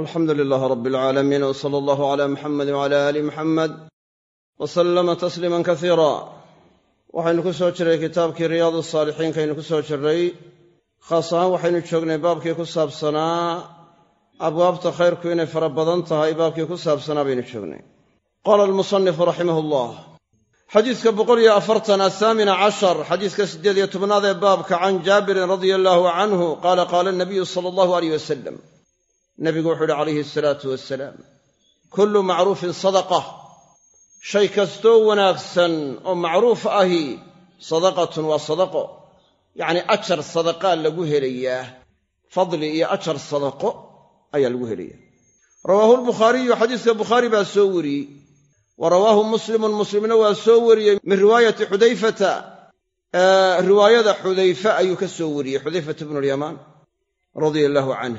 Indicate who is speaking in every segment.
Speaker 1: alxamdu lilaah rab alcaalamiin w sala allahu cala muxamedi wcala aali muxamed wa sallama tasliiman kasiira waxaynu ku soo jiray kitaabkii riyaad saalixiinkaynu ku soo jirray khaas ahaan waxaynu joognay baabkii ku saabsanaa abwaabta khayrku inay fara badan tahay baabkii ku saabsanaa baynu joognay. Qaala almusanifu raximah allah xadiiska boqoliyo afartan ahaamina cashar xadiiska siddeed iyo tobnaad ee baabka can jaabirin radia allaahu canhu qaala qaala nabiyu sala allahu aleyh wasalam nabigu wuxuu uhi calayhi asalaatu wasalaam kullu macruufin sadaqa shay kastoo wanaagsan oo macruuf ahi sadaqatun waa sadaqo. Yacnii ajar sadaqaa lagu helayaa fadli iyo ajar sadaqo ayaa lagu helaya rawaahu lbukhaariyu xadiiska bukhaari baa soo wariyey wa rawaahu muslimun muslimna waa soo wariyey min riwaayati xudayfata. Riwaayada xudayfe ayuu ka soo wariyey xudayfata bnu lyamaan radia allaahu canh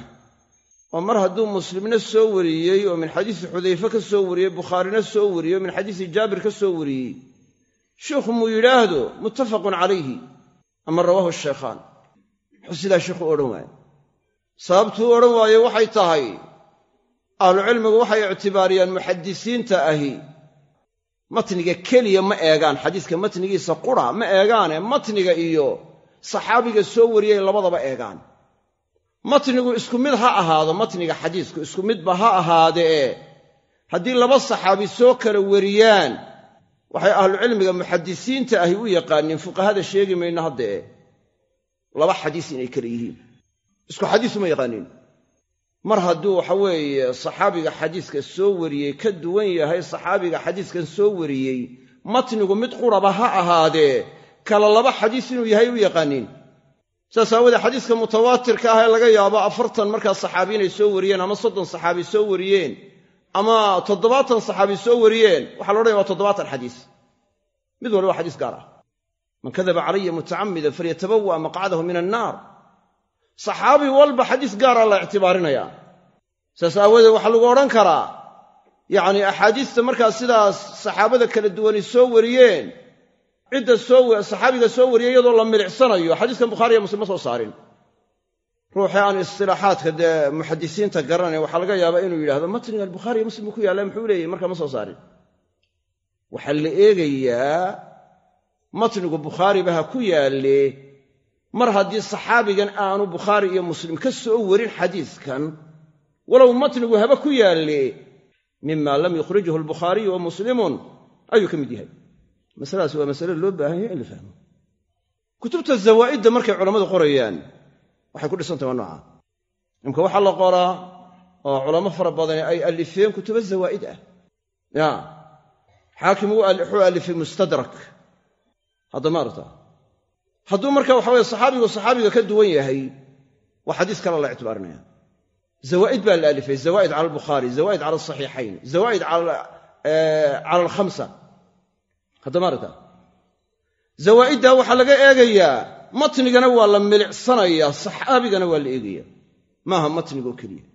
Speaker 1: oo mar hadduu muslimna soo wariyey oo min xadiisi xudayfe ka soo wariyey bukhaarina soo wariyey oo min xadiisi jaabir ka soo wariyey sheikhu muu yidhaahdo muttafaqun calayhi ama rawaahu shaykhaan muxuu sidaa sheikhu odhan waaye. Sababtuu odhan waaye waxay tahay ahlucilmigu waxay ictibaariyaan muxadisiinta ahi. Matniga keliya ma eegaan xadiiska matnigiisa qura ma eegaane matniga iyo saxaabiga soo wariyay labadaba eegaan matnigu isku mid ha ahaado matniga xadiisku isku midba ha ahaadee haddii laba saxaabi soo kala wariyaan waxay ahlucilmiga muxadisiinta ahi u yaqaaniin fuqahada sheegi mayno haddee laba xadiis inay kala yihiin. Isku xadiis uma yaqaaniin. Mar hadduu waxa weeye saxaabiga xadiiska soo wariyey ka duwan yahay saxaabiga xadiiskan soo wariyey matnigu mid quraba ha ahaadee kala laba xadiis inuu yahay u yaqaaniin saas aawoodee xadiiska mutawaatirka ah ee laga yaabo afartan markaa saxaabi inay soo wariyeen ama soddon saxaabi soo wariyeen ama toddobaatan saxaabi soo wariyeen waxaa la odhanaya waa toddobaatan xadiis. Mid walba waa xadiis gaar ah. Man kadaba calaya mutacamida falyatabawa maqcadahu min annaar. Saxaabi walba xadiis gaaraa la ictibaarinayaa. Saas aawoodee waxaa lagu odhan karaa yacnii axaadiista markaa sidaas saxaabada kala duwani soo wariyeen cidda saxaabiga soo wariyay iyadoo la milicsanayo xadiiskan bukhaariya muslim ma soo saarin. Ruuxii aan istilaaxaadka dee muxadisiinta garanay waxaa laga yaabaa inuu yidhahdo matnigan bukhaariya muslim ku yaalla muxuu leeyahy markaa ma soo saarin. Waxaa la eegayaa matnigu bukhaariba ha ku yaalle mar haddii saxaabigan aanu bukhaari iyo muslim ka soo warin xadiiskan walow matnigu haba ku yaalle mima lam yukhrijhu albukhaariyu wa muslimun ayuu ka mid yahay masaladaas waa masale loo baahan yahay in la fahmo. Kutubta zawaa'idda markay culammadu qorayaan waxay ku dhisantahy waa nooca. Imka waxaa la qoraa oo culamo fara badani ay alifeen kutubo zawaa'id ah ya xaakim wuxuu alifay mustadrak. Hadda maarata hadduu marka waxa weye saxaabigu saxaabiga ka duwan yahay waa xadiis kale la ictibaarinaya. Zawaa'id baa la alifay zawaa'id cala albukhaari zawaa'id cala alsaxiixayn zawaa'id cala alkhamsa haddamaarata zawaa'iddaa waxaa laga eegayaa matnigana waa la milicsanayaa saxaabigana waa la eegaya maaha matnigoo keliya.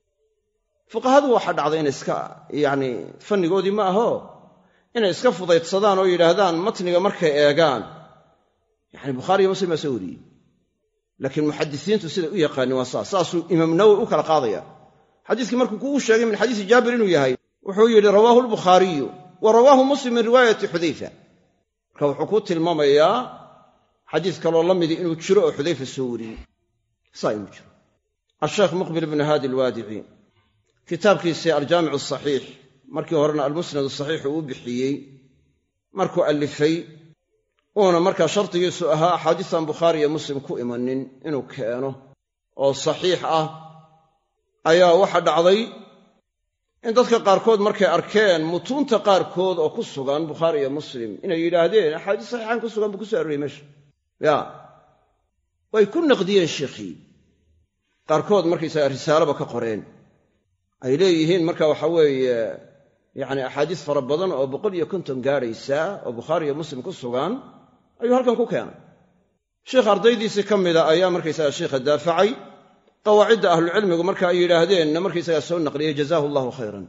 Speaker 1: Fuqahadu waxaa dhacday inay iska yacni fannigoodii ma aho. Inay iska fudaydsadaan oo yidhaahdaan matniga markay eegaan. Yacni bukhaariyo muslim baa soo wariyey. Laakiin muxadisiintu siday u yaqaanin waa saas. Saasuu imaam nawowi u kala qaadaya. Xadiiskii markuu kugu sheegay min xadiisi jaabir inuu yahay wuxuu yidhi rawaahu albukhaariyu wa rawaahu muslim min riwaayati xudayfa marka wuxuu ku tilmaamayaa xadiis kaloo la midi inuu jiro oo xudayfa soo wariyey. Saa inuu jiro. Asheekh muqbil ibnu haadi alwaadici kitaabkiisii aljaamicu asaxiix markii horena almusnad asaxiix uu bixiyey markuu allifay uuna markaa shardigiisu ahaa axaadiistan bukhaari iyo muslim ku imanin inuu keeno oo saxiix ah ayaa waxa dhacday in dadka qaarkood markay arkeen mutuunta qaarkood oo ku sugan bukhaari iyo muslim inay yidhaahdeen axaadiis saxiixan ku sugan buu ku soo arooriyey meesha. Ya. Way ku naqdiyeen sheikhii qaarkood markaysaga risaalaba ka qoreen. Ay leeyihiin marka waxa weeye yacni axaadiis fara badan oo boqol iyo konton gaadhaysa oo bukhaari iyo muslim ku sugan ayuu halkan ku keenay. Sheikh ardaydiisii ka mida ayaa markaysaga sheikha daafacay qawaacidda ahlucilmigu marka ay yidhaahdeenna markaysagaa soo naqliyey jazaahu allahu khayran.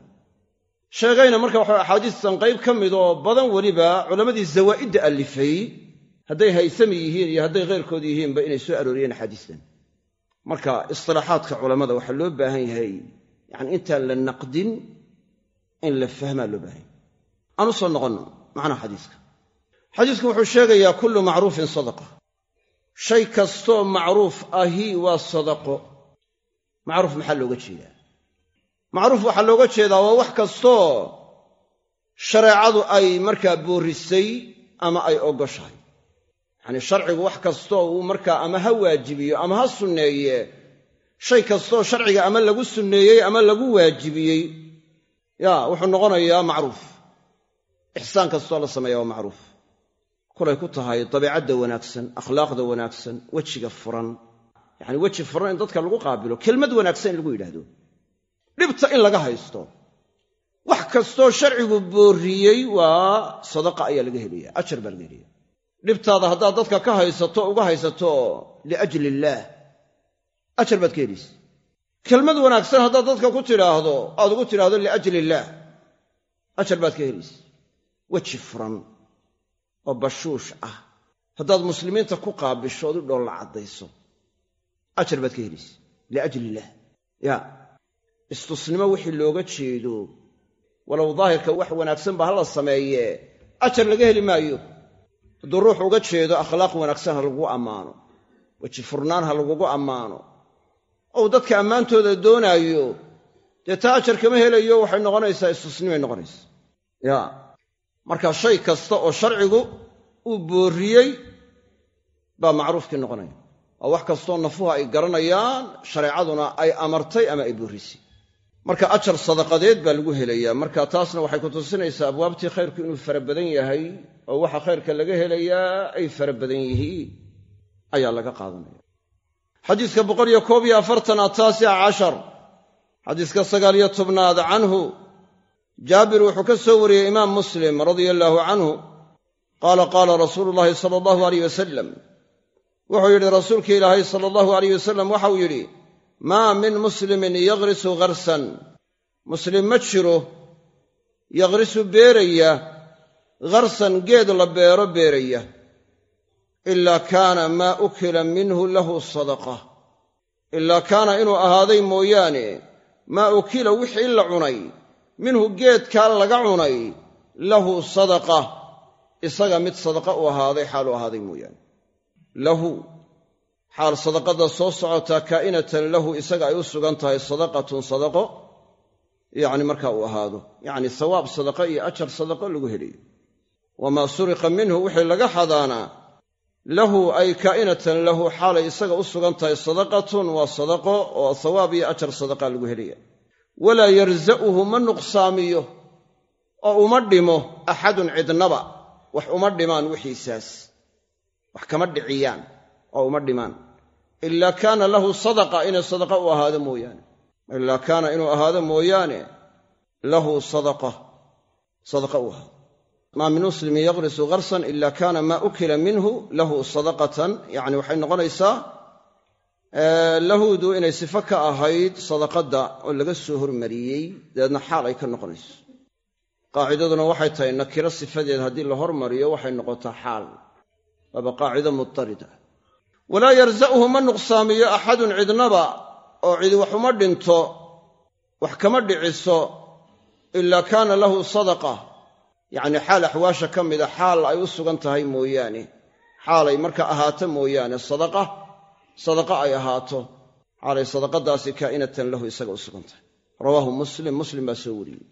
Speaker 1: Sheegayna marka waxa axaadiistan qayb ka mid oo badan weliba culammadii zawaa'idda allifay hadday haysami yihiin iyo hadday khayrkood yihiinba inay soo arooriyeen axaadiistan marka istilaaxaadka culammada waxaa loo baahan yahay yacni intaan la naqdin in la fahmaa loo baahanya aan u soo noqonno macnaha xadiiska. Xadiisku wuxuu sheegayaa kullu macruufin sadaqa. Shay kastoo macruuf ahi waa sadaqo macruuf maxaa looga jeedaa? Macruuf waxaa looga jeedaa waa wax kastoo shareecadu ay markaa boorrisay ama ay ogoshahay. Yacanii sharcigu wax kastoo uu markaa ama ha waajibiyo ama ha sunneeye shay kastoo sharciga ama lagu sunneeyey ama lagu waajibiyey yaa wuxuu noqonayaa macruuf ixsaan kastoo la sameeya waa macruuf kulay ku tahay dabiicadda wanaagsan akhlaaqda wanaagsan wejiga furan yacani weji furan in dadka lagu qaabilo kelmad wanaagsan in lagu yidhaahdo. Dhibta in laga haysto. Wax kastoo sharcigu boorriyey waa sadaqa ayaa laga helaya ajar baa laga helaya dhibtaada haddaad dadka ka haysato uga haysato liajli illaah ajar baad ka helaysa kelmad wanaagsan haddaad dadka ku tidhaahdo aad ugu tidhaahdo liajli illaah ajar baad ka helaysa weji furan oo bashuush ah. Haddaad muslimiinta ku qaabisho ood u dhoolla caddayso ajar baad ka helaysa liajli illaah ya. Istusnimo wixii looga jeedo. Walow daahirka wax wanaagsanba ha la sameeye. Ajar laga heli maayo. Hadduu ruux uga jeedo akhlaaq wanaagsan ha lagugu ammaano. Weji furnaan ha lagugu ammaano. Ou dadka ammaantooda doonaayo. Dee taa ajar kama helayo waxay noqonaysaa istusnimay noqonaysa ya. Marka shay kasta oo sharcigu uu boorriyey baa macruufkii noqonaya waa wax kastoo nafuhu ay garanayaan shareecaduna ay amartay ama ay boorrisay marka ajar sadaqadeed baa lagu helayaa. Marka taasna waxay ku tusinaysaa abwaabtii khayrku inuu fara badan yahay oo waxa khayrka laga helayaa ay fara badan yihiin ayaa laga qaadanaya. Xadiiska boqoliyo koob iyo afartan ataasica cashar. Xadiiska sagaaliyo tobnaad canhu. Jaabir wuxuu ka soo wariyey imaam muslim radia allaahu canhu. Qaala qaala rasuulu llaahi sala allahu aleyh wasalam wuxuu yidhi rasuulki ilaahay sala allahu aleyh wasalam waxau yidhi maa min muslimin yaqrisu gharsan. Muslim ma jiro yaqrisu beeraya gharsan geed la beero beeraya ilaa kaana maa ukila minhu lahu sadaqa. Ilaa kaana inuu ahaaday mooyaane maa ukila wixii la cunay minhu geedkaa laga cunay lahu sadaqa. Isaga mid sadaqa u ahaaday xaaluu ahaaday mooyaane lahu xaal sadaqada soo socotaa kaa'inatan lahu isaga ay u sugan tahay sadaqatun sadaqo yacni markaa uu ahaado yacni sawaab sadaqa iyo ajar sadaqo lagu helayo wamaa suriqa minhu wixii laga xadaanaa lahu ay kaa'inatan lahu xaalay isaga u sugan tahay sadaqatun waa sadaqo oo sawaab iyo ajar sadaqa lagu helaya walaa yarza'uhu ma nuqsaamiyo oo uma dhimo axadun cidnaba wax uma dhimaan wixiisaas wax kama dhiciyaan oo uma dhimaan. Ilaa kaana lahu sadaqa inay sadaqa u ahaado mooyaane. Ilaa kaana inuu ahaado mooyaane lahu sadaqa sadaqa u ahaado. Maa min muslimin yaqrisu gharsan ila kaana maa ukila minhu lahu sadaqatan. Yacni waxay noqonaysaa lahudu inay sifo ka ahayd sadaqadda oo laga soo hormariyey dabeedna xaal ay ka noqonayso. Qaacidaduna waxay tahay nakiro sifadeed haddii la hormariyo waxay noqotaa xaal waaba qaacido mutarida walaa yarza'uhu ma nuqsaamiyo axadun cidnaba oo cidi wax uma dhinto wax kama dhiciso ilaa kaana lahu sadaqa. Yacni xaal axwaasha ka mida xaal ay u sugan tahay mooyaane. Xaalay marka ahaato mooyaane sadaqa sadaqa ay ahaato. Xaalay sadaqadaasi kaa'inatan lahu isaga u sugan tahay. Rawaahu muslim muslim baa soo wariyey.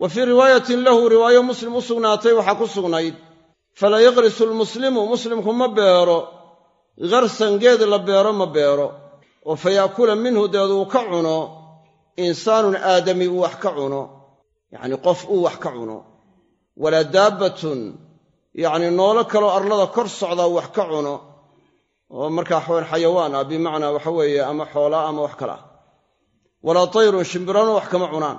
Speaker 1: Wa fii riwaayatin lahu riwaayo muslim u sugnaatay waxaa ku sugnayd falaa yaqrisu lmuslimu muslimku ma beero. Gharsan geed la beero ma beero. Oo fa yaakula minhu deed uu ka cuno. Insaanun aadami uu wax ka cuno. Yacnii qof uu wax ka cuno. Walaa daabbatun yacnii noolo kaloo arlada kor socdaa wax ka cuno. Oo markaa xayawaan ah bimacnaa waxa weeye ama xoolaa ama wax kale ah. Walaa tayrun shimbirano wax kama cunaan.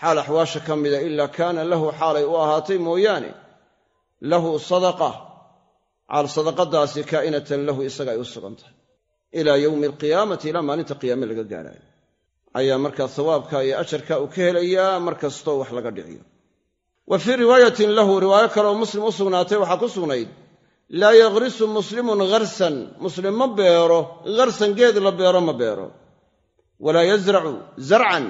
Speaker 1: Xaal axwaasha ka mida ilaa kaana lahu xaalay u ahaatay mooyaane lahu sadaqa xaal sadaqadaasi kaa'inatan lahu isaga ay u sugan tahay. Ilaa yowmi alqiyaamati ilaa maalinta qiyaame laga gaadhaayo ayaa markaa hawaabka iyo ajarka uu ka helayaa mar kastoo wax laga dhiciyo. Wa fii riwaayatin lahu riwaayo kaleoo muslim u sugnaatay waxaa ku sugnayd laa yaqrisu muslimun gharsan muslim ma beero gharsan geed la beero ma beero. Walaa yasracu zarcan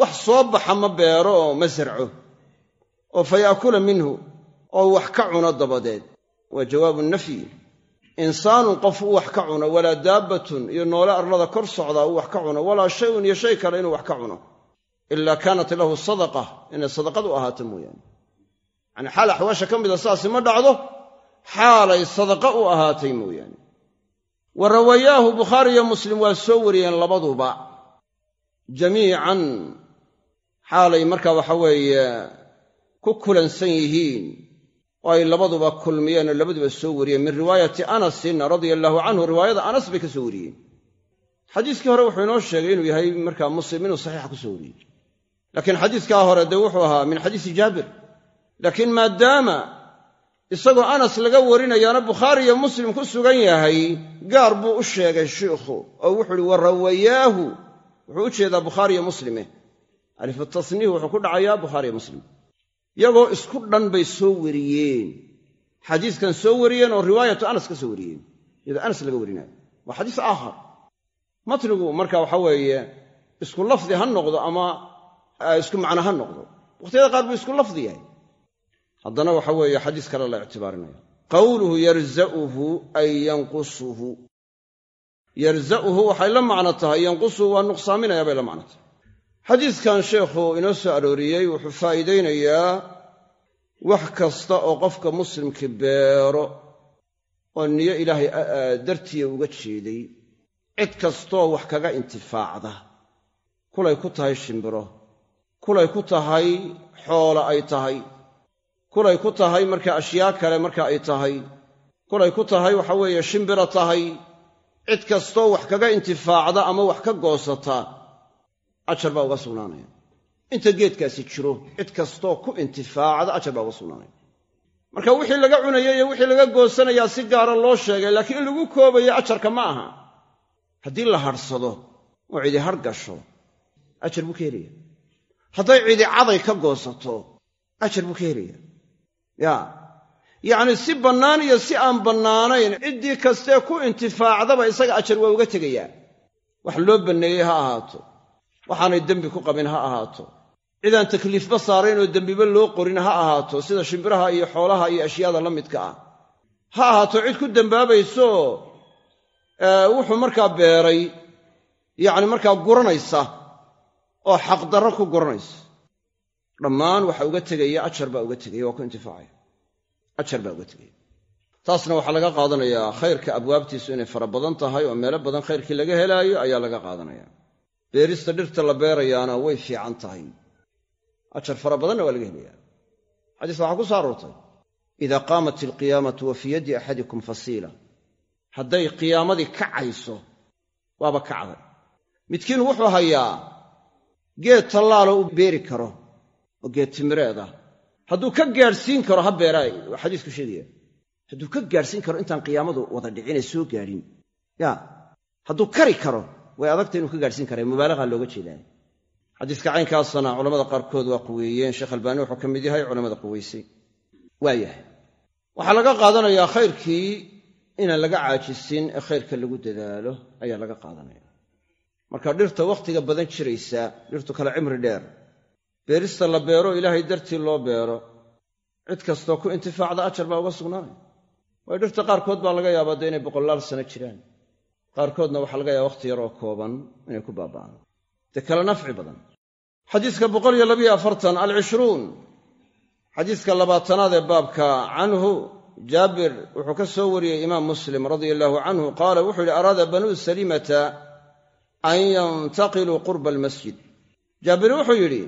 Speaker 1: wax soo baxa ma beero oo ma sarco oo fa yaakula minhu oo wax ka cuno dabadeed. Waa jawaabu nafyi. Insaanun qof u wax ka cuno walaa daabbatun iyo noole arlada kor socdaa uu wax ka cuno walaa shayun iyo shay kale inuu wax ka cuno. Ilaa kaanat lahu sadaqa inay sadaqadu ahaato mooyaane. Yacanii xaal axwaasha ka mida saasi ma dhacdo xaalay sadaqa u ahaatay mooyaane. Wa rawayaahu bukhaari iyo muslim waa soo wariyeen labaduba. Jamiican xaalay markaa waxa weeye ku kulansan yihiin oo ay labaduba kulmiyeen oo labaduba soo wariyeen. Min riwaayati anasin radia allaahu canhu riwaayada anas bay ka soo wariyeen. Xadiiskii hore wuxuu inoo sheegay inuu yahay markaa muslim inuu saxiixa ku soo wariyey. Laakiin xadiiskaa hore dee wuxuu ahaa min xadiisi jaabir. Laakiin maadaama isagoo anas laga warinayaana bukhaari iyo muslim ku sugan yahay gaar buu u sheegay shiikhu oo wuxuu uhi wa wuxuu u jeedaa bukhaari iyo muslime. Alifu tasniih wuxuu ku dhacayaa bukhaariyo muslim iyagoo isku dhan bay soo wariyeen. Xadiiskan soo wariyeen oo riwaayatu anas ka soo wariyeen. Iyadoo anas laga warinayo. Waa xadiis aakhar matnigu marka waxa weeye isku lafdi ha noqdo ama isku macno ha noqdo. Wakhtiyada qaar buu isku lafdi yahay. Haddana waxa weeye xadiis kale la ictibaarinaya qawluhu yarza'uhu ay yanqusuhu. Yarza'uhu waxay la macno tahay. Yanqusuhu waa nuqsaaminaya bay la macno tahay xadiiskan sheekhu inoo soo arooriyey wuxuu faa'iidaynayaa wax kasta oo qofka muslimkii beero oo niyo ilaahay dartiya uga jeeday. Cid kastoo wax kaga intifaacda. Kulay ku tahay shimbiro. Kulay ku tahay xoola ay tahay. Kulay ku tahay marka ashyaa kale marka ay tahay. Kulay ku tahay waxa weeye shimbiro tahay. Cid kastoo wax kaga intifaacda ama wax ka goosata ajar baa uga sugnaanaya. Inta geedkaasi jiro cid kastoo ku intifaacda ajar baa uga sugnaanaya. Marka wixii laga cunaya iyo wixii laga goosanayaa si gaara loo sheegay laakiin in lagu koobayo ajarka ma aha. Haddii la hadhsado oo cidi hadh gasho ajar buu ka helaya hadday cidi caday ka goosato ajar buu ka helaya ya yacni si bannaan iyo si aan bannaanayn ciddii kastee ku intifaacdaba isaga ajar waa uga tegayaa. Wax loo banneeyey ha ahaato waxaanay dembi ku qabin ha ahaato. Cidaan takliifba saarayn oo dembiba loo qorin ha ahaato. Sida shimbiraha iyo xoolaha iyo ashyaada la midka ah. Ha ahaato cid ku dembaabayso wuxuu markaa beeray yacni markaa guranaysa oo xaqdarro ku guranaysa. Dhammaan waxa uga tegaya ajar baa uga tegaya waa ku intifaacaya ajar baa uga tegaya. Taasna waxaa laga qaadanayaa khayrka abwaabtiisu inay fara badan tahay oo meelo badan khayrkii laga helaayo ayaa laga qaadanaya beerista dhirta la beerayaana way fiican tahay. Ajar fara badanna waa laga helaya xadiiska waxaa ku soo aroortay idaa qaamat alqiyaamatu wa fii yaddi axadikum fasiila. Hadday qiyaamadii kacayso waaba kacday. Midkiin wuxuu hayaa geed tallaalo u beeri karo oo geed timireed ah hadduu ka gaadhsiin karo ha beeraay waa xadiisku sheegaya. Hadduu ka gaadhsiin karo intaan qiyaamadu wada dhicinee soo gaadhin. Ya hadduu kari karo way adagta inuu ka gaadhsiin kara mubaalaqa looga jeedaa. Xadiiska caynkaasana culamada qaarkood waa quweeyeen. Sheekh albaani wuxuu ka mid yahay culamada quweysay. Waayahay waxaa laga qaadanayaa khayrkii inaan laga caajisin ee khayrka lagu dadaalo ayaa laga qaadanaya. Marka dhirta wakhtiga badan jiraysa dhirtu kale cimri dheer. Beerista la beero ilaahay dartii loo beero. Cid kastoo ku intifaacda ajar baa uga sugnaanaya. Waayo dhirta qaarkood baa laga yaabaa dee inay boqolaal sano jiraan qaarkoodna waxaa laga yaaba wakhti yar oo kooban inay ku baaba'aan. Dee kale nafci badan. Xadiiska boqol iyo labiyo afartan alcishruun. Xadiiska labaatanaad ee baabka canhu jaabir wuxuu ka soo wariyey imaam muslim radia allaahu canhu qaala wuxuu yidhi araada banuu salimata an yantaqiluu qurba almasjid? Jaabir wuxuu yidhi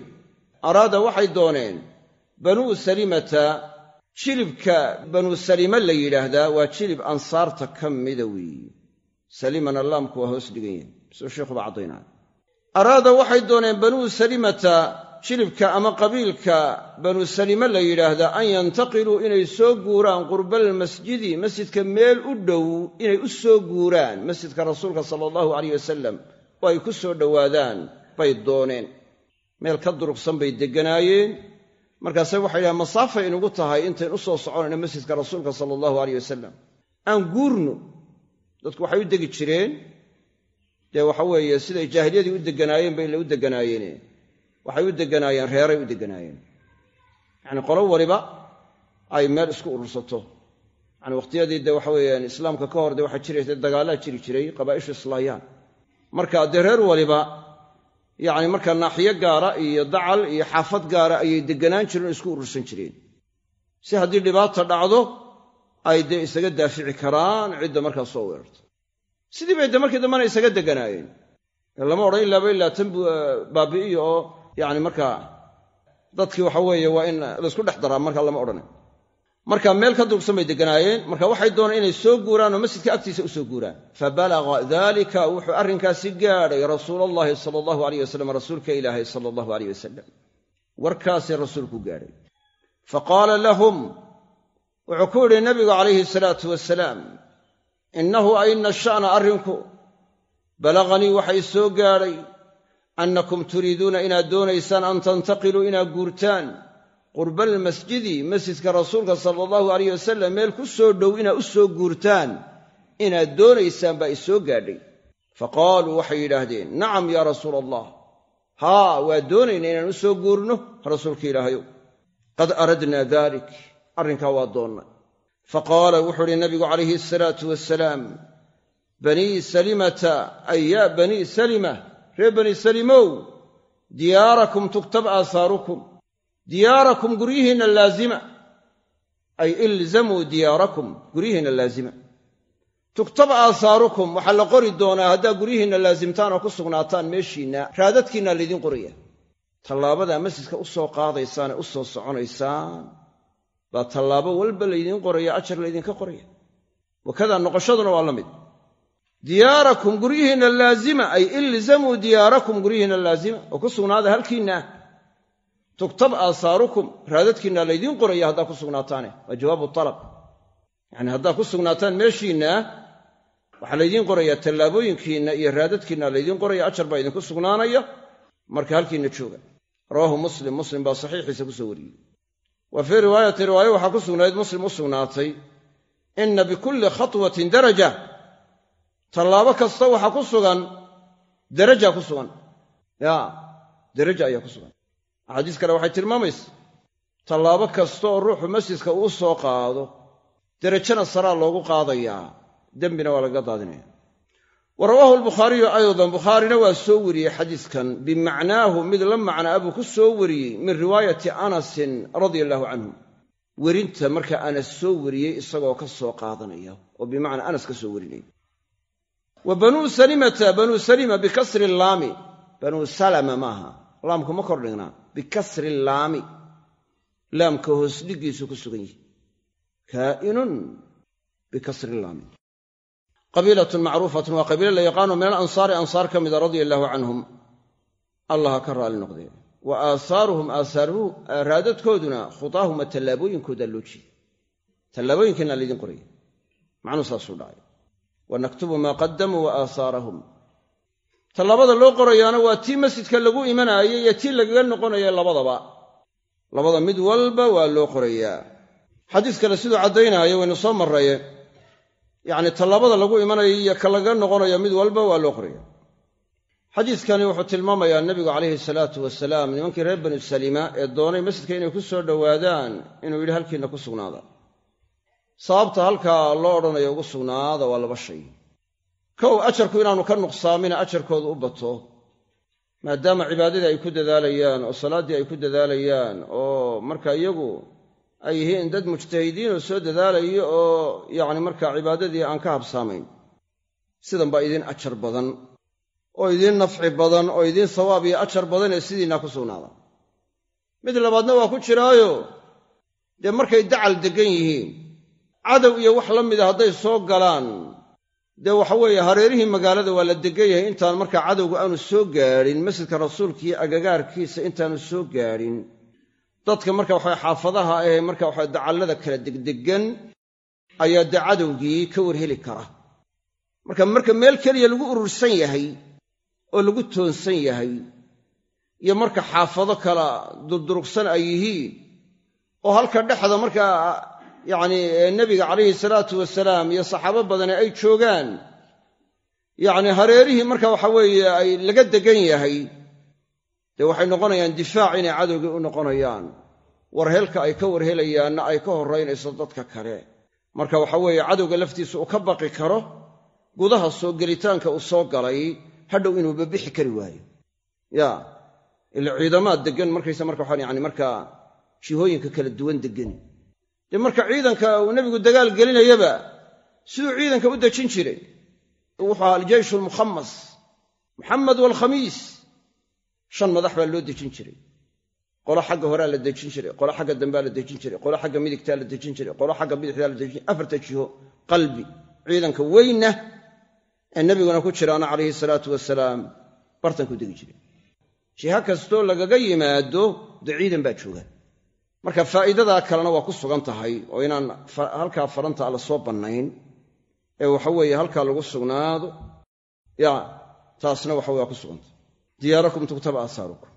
Speaker 1: araada waxay dooneen banuu salimata jilibka banuu salima la yidhaahdaa waa jilib ansaarta ka mida weeye salimana laamku waa hoos dhigan yahay siduu sheikhuba caddaynaya araada waxay dooneen banuu salimata jilibka ama qabiilka. Banuu salime la yidhaahdaa an yantaqiluu inay soo guuraan qurbalmasjidi masjidka meel u dhow inay u soo guuraan. Masjidka rasuulka sala allahu alayh wasalam oo ay ku soo dhowaadaan bay dooneen. Meel ka durugsan bay degganaayeen markaase waxay yidhahan masaafay inugu tahay intayn u soo soconayno masjidka rasuulka sala allahu aleyh wasalam aan guurno dadku waxay u degi jireen. Dee waxa weeye siday jaahiliyadii u deganaayeen bay ila u deganaayeene waxay u deganaayeen reeray u deganaayeen. Yacni qolo waliba ay meel isku urursato. Yani wakhtiyadii dee waxa weeyaan islaamka ka hor dee waxaa jiraysa dagaallaa jiri jiray qabaa'ishu islaayaan marka dee reer waliba yacni marka naaxiyo gaara iyo dacal iyo xaafad gaara ayay deganaan jireen oo isku urursan jireen. Si haddii dhibaata dhacdo ay dee isaga daafici karaan cidda markaa soo weerarta sidii bay dee markii dambena isaga deganaayeen. Lama odhan ilaaba ilaa tan baabi'iyo oo yacni markaa dadkii waxa weeye waa in laysku dhex daraa marka lama odhanay marka meel ka durugsan bay deganaayeen. Marka waxay dooneen inay soo guuraan oo masjidka agtiisa u soo guuraan. Fabalaga dalika wuxuu arrinkaasi gaadhay rasuul allahi sala allahu aleyh wasalam rasuulka ilaahay sala allahu aleyh wasalam warkaasee rasuulku gaadhay. Faqaala lahum wuxuu ku yidhi nabigu calayhi salaatu wasalaam innahu aina sha'na arrinku balaganii waxay soo gaadhay annakum turiiduuna inaad doonaysaan an tantaqiluu inaad guurtaan. Qurba almasjidi masjidka rasuulka sala allahu alayh wasalam meel ku soo dhow inaad u soo guurtaan inaad doonaysaan baa isoo gaadhay. Fa qaaluu waxay yidhaahdeen nacam yaa rasuula allah haa waa doonayna inaan u soo guurno rasuulka ilaahayow. Qad aradnaa dalik arrinkaa waa doonnay. Fa qaala wuxuu uhi nabigu calayhi asalaatu wasalaam banii salimata ay yaa banii salima reer banii salimow diyaarakum tuktab aasaarukum diyaarakum guryihiinna laazima ay ilzamuu diyaarakum guryihiinna laazima. Tuktab aasaarukum waxaa la qori doonaa haddaa guryihiinna laasimtaan oo ku sugnaataan meeshiinna raadadkiinna laydin qoraya tallaabadaa masjidka u soo qaadaysaane u soo soconaysaan baa tallaabo walba laydiin qoraya ajar laydinka qoraya wakadaa noqoshaduna waa la mid. Diyaarakum guryihiinna laazima ay ilzamuu diyaarakum guryihiinna laazima. Oo ku sugnaada halkiinna. Tuktab aasaarukum raadadkiinna laydiin qoraya haddaa ku sugnaataane waa jawaabu talab. Yacni haddaa ku sugnaataan meeshiinna waxaa laydiin qorayaa tallaabooyinkiinna iyo raadadkiinna laydiin qoraya ajar baa idinku sugnaanaya. Marka halkiinna jooga. Rawaahu muslim. Muslim baa saxiixiisa ku soo wariyey wa fii riwaayati riwaayo waxaa ku sugnayd muslim u sugnaatay inna bikulli khatwatin daraja. Tallaabo kasta waxaa ku sugan daraja ku sugan. Ya daraja ayaa ku sugan. Axaadiis kale waxay tilmaamaysa tallaabo kasta oo ruuxu masjidka uu soo qaado derajana saraa loogu qaadayaa dembina waa lagaga daadinaya wa rawaahu albukhaariyu aydan bukhaarina waa soo wariyey xadiiskan. Bimacnaahu mid la macnaa buu ku soo wariyey min riwaayati anasin radia allahu canhu werinta marka anas soo wariyey isagoo ka soo qaadanaya oo bimacnaa anas ka soo warinaya. Wa banuu salimata banuu salima bikasri laami banuu salama maaha. Laamku ma laami laamka hoos dhiggiisu ku sugan yihi kaa'inun bikasri qabiilatun macruufatun waa qabiilo la yaqaano min alansaari ansaar ka mida radia allaahu canhum. Allah ka raalli noqdee wa aasaaruhum raadadkooduna khutaahuma tallaabooyinkoodaa loo jeeda tallaabooyinkiina laydin qoraya macnuu saasuu dhacay. Wa naktubu maa qaddamuu wa aasaarahum tallaabada loo qorayaana waa tii masjidka lagu imanaayay iyo tii lagaga noqonaya labadaba. Labada mid walba waa loo qorayaa. Xadiis kale siduu caddaynaayo waynu soo marraye yacni tallaabada lagu imanayo iyo ka lagaga noqonayo mid walba waa loo qoraya. Xadiiskani wuxuu tilmaamayaa nebigu calayhi salaatu wasalaam nimankii reer banu salima ee doonay masjidka inay ku soo dhowaadaan inuu yidhi halkiinna ku sugnaada. Sababta halkaa loo odhanayo ugu sugnaada waa laba shay. Kow ajarku inaanu ka nuqsaamina ajarkoodu u bato maadaama cibaadadii ay ku dadaalayaan oo salaaddii ay ku dadaalayaan oo marka iyagu ay yihiin dad mujtahidiin oo soo dadaalayo oo yacni markaa cibaadadii aan ka habsaamayn sidan baa idiin ajar badan oo idiin nafci badan oo idiin sawaab iyo ajar badan ee sidiinaa ku sugnaada mid labaadna waa ku jiraayo dee markay dacal deggan yihiin cadow iyo wax la mida hadday soo galaan dee waxa weeye hareerihii magaalada waa la degan yahay intaan markaa cadowgu aanu soo gaadhin masjidka rasuulka iyo agagaarkiisa intaanu soo gaadhin dadka marka waxa xaafadaha ee marka waxa dacallada kala degdegan ayaa dee cadowgii ka warheli kara. Marka marka meel keliya lagu urursan yahay oo lagu toonsan yahay iyo marka xaafado kala durdurugsan ay yihiin oo halka dhexda markaa yacni nebiga calayhi salaatu wasalaam iyo saxaabo badani ay joogaan yacni hareerihii marka waxa weeye ay laga degan yahay dee waxay noqonayaan difaac inay cadowgii u noqonayaan. Warhelka ay ka warhelayaanna ay ka horraynayso dadka kale. Marka waxa weeye cadowga laftiisa uu ka baqi karo gudaha soo gelitaanka uu soo galay hadhow inuu babixi kari waayo. Ya ila ciidamaad deggan markaysa marka waxaan yani markaa jihooyinka kala duwan deggan. Dee marka ciidanka uu nebigu dagaal gelinayaba siduu ciidanka u dejin jiray. Wuxuu ahaa aljeyshu almukhamas muxamed waalkhamiis shan madax baa loo dejin jiray. Qolo xagga horea la dejin jiray qolo xagga dambea la dejin jiray qolo xagga midigtaa la dejin jiray qolo xagga bidixdaa la dejin afarta jiho qalbi ciidanka weynna ee nebiguna ku jiraana calayhi salaatu wasalaam bartanku degi jiray. Jiha kastoo lagaga yimaado dee ciidan baa jooga. Marka faa'iidadaa kalena waa ku sugan tahay oo inaan halkaa faranta alla soo bannayn ee waxa weeye halkaa lagu sugnaado ya taasna waxa waa ku sugantah diyaarakum tuktaba aasaarukum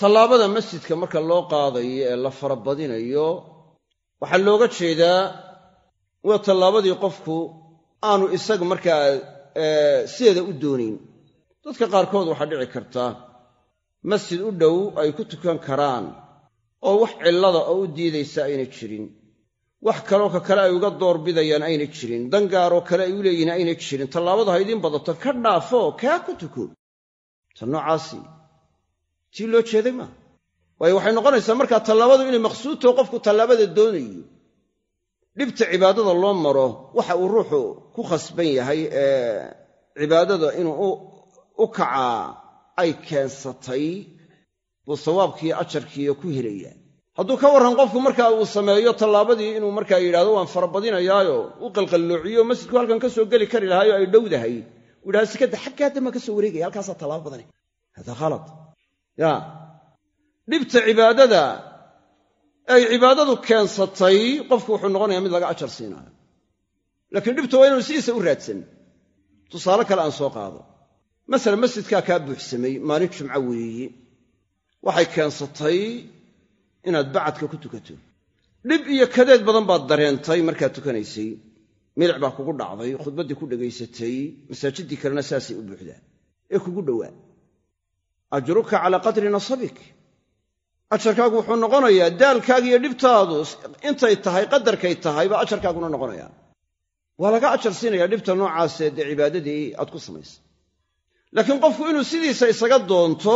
Speaker 1: tallaabada masjidka marka loo qaadayo ee la farabadinayo waxaa looga jeedaa waa tallaabadii qofku aanu isaga markaa sideeda u doonayn. Dadka qaarkood waxaa dhici karta masjid u dhow ay ku tukan karaan oo wax cillada oo u diidaysa ayna jirin. Wax kaloo ka kale ay uga doorbidayaan ayna jirin. Dan gaaroo kale ay u leeyihiin ayna jirin. Tallaabadu ha idiin badato ka dhaafo kaa ku tuko ta noocaasi tii loo jeeday maaha waayo waxay noqonaysaa markaa tallaabadu inay maqsuudtao qofku tallaabada doonayo dhibta cibaadada loo maro waxa uu ruuxu ku khasban yahay ee cibaadada inuu u kacaa ay keensatay buu sawaabkiiyo ajarkiiyo ku helaya hadduu ka warran qofku markaa uu sameeyo tallaabadii inuu markaa yidhahdo waan farabadinayaayo u qalqalloociyo masjidku halkan ka soo geli kari lahaayo ay dhowdahay uu yidhahdo sikadda xaggaa damban ka soo wareegaya halkaasaa tallaabo badane hada khalad. Ya. Dhibta cibaadada ay cibaadadu keensatay qofku wuxuu noqonayaa mid laga ajar siinaayo laakiin dhibta waa inuu sidiisa u raadsan. Tusaale kale aan soo qaado. Masalan masjidkaa kaa buuxsamay maalin jumco weeye waxay keensatay inaad bacadka ku tukato. Dhib iyo kadeed badan baad dareentay markaad tukanaysay milic baa kugu dhacday khudbaddii ku dhegaysatay masaajiddii kalena saasay u buuxdaa ee kugu dhowaa ajruka calaa qadri nasabik. Ajarkaagu wuxuu noqonayaa daalkaaga iyo dhibtaadu intay tahay qadarkay tahay baa ajarkaaguna noqonayaa. Waa laga ajar siinayaa dhibta noocaasee dee cibaadadii aad ku samaysay laakiin qofku inuu sidiisa isaga doonto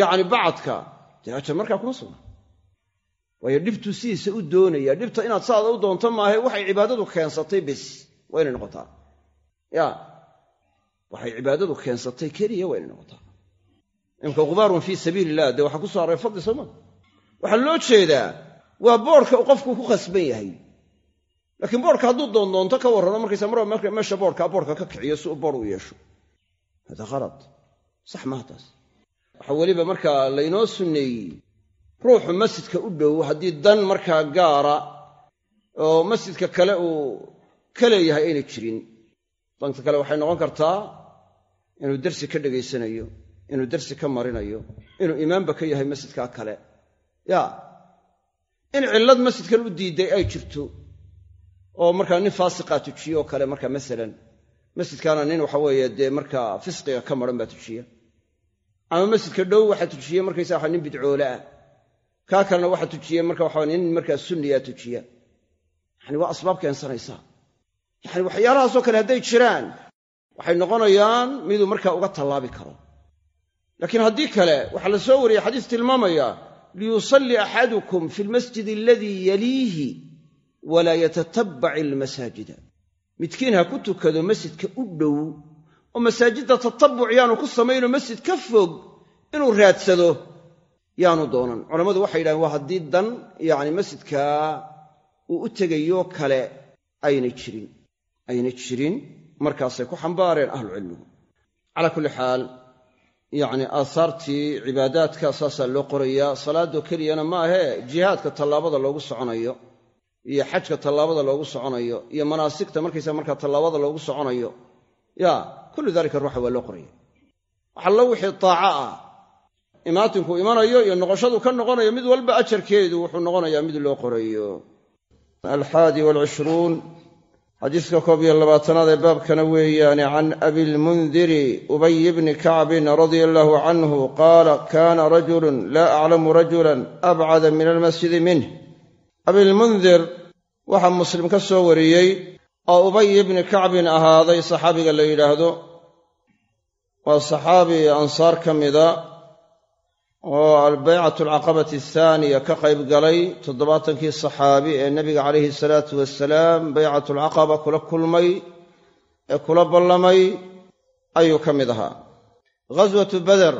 Speaker 1: yacni bacadka dee ajar markaa kuma sugna waayo dhibtuu sidiisa u doonaya. Dhibta inaad saada u doonto maahe waxay cibaadadu keensatay bes waa inay noqotaa. Ya waxay cibaadadu keensatay keliya waa noqotaa. Imka gubaarun fii sabiili illah dee waxaa ku soo array fadli sooma waxaa loo jeedaa waa boodhka uu qofku ku khasban yahay. Laakiin boodhka hadduu doondoonto ka warrano markaysa mar meesha boodhka boodhka ka kiciyo si uu boodh u yeesho. Hada khalad sax maaha taas waxaa weliba markaa laynoo sunneeyey ruuxu masjidka u dhow haddii dan markaa gaara oo masjidka kale uu ka leeyahay ayna jirin. Danka kale waxay noqon kartaa inuu dersi ka dhegaysanayo inuu dersi ka marinayo inuu imaamba ka yahay masjidkaa kale. Ya in cillad masjidkan u diidday ay jirto oo markaa nin faasiqaa tujiye oo kale markaa masalan masjidkaana nin waxa weeye dee markaa fisqiga ka maran baa tujiya. Ama masjidka dhow waxaa tujiye markaysa waxa nin bidcoole ah kaa kalena waxaa tujiye marka waxa nin markaa sunniyaa tujiya. Yani waa asbaab keensanaysaa yani waxyaalahaasoo kale hadday jiraan waxay noqonayaan miduu markaa uga tallaabi karo. Laakiin haddii kale waxaa la soo wariyey xadiis tilmaamaya liyusalli axadukum fi lmasjid aladii yaliihi walaa yatatabbac ilmasaajida midkiin ha ku tukado masjidka u dhow oo masaajidda tatabuc yaanu ku samaynoo masjid ka fog inuu raadsado yaanu doonan. Culammadu waxay yidhahdeen waa haddii dan yacni masjidkaa uu u tegayo kale ayna jirin ayna jirin markaasay ku xambaareen ahlucilmigu. Calaa kulli xaal yacni aahaartii cibaadaadka saasaa loo qorayaa salaadoo keliyana ma ahee jihaadka tallaabada loogu soconayo iyo xajka tallaabada loogu soconayo iyo manaasigta markaysa markaa tallaabada loogu soconayo ya kullu dalika ruuxa waa loo qoraya waxallo wixii taaca ah imaatinku imanayo iyo noqoshadu ka noqonayo mid walba ajarkeedu wuxuu noqonayaa mid loo qorayo. Alxaadi walcishruun xadiiska koob iyo labaatanaad ee baabkana weeyaane can abilmundiri ubay bni kacbin radia allahu canhu qaala kana rajulun laa aclamu rajulan abcada min almasjidi minh abilmundir waxaa muslim ka soo wariyey oo ubay ibni kacbin ahaaday saxaabiga la yidhaahdo. Waa saxaabi ansaar ka mida oo albaycatu alcaqabati athaaniya ka qayb galay toddobaatankii saxaabi ee nebiga calayhi salaatu wasalaam baycatu alcaqaba kula kulmay ee kula ballamay ayuu ka mid ahaa. Ghaswatu beder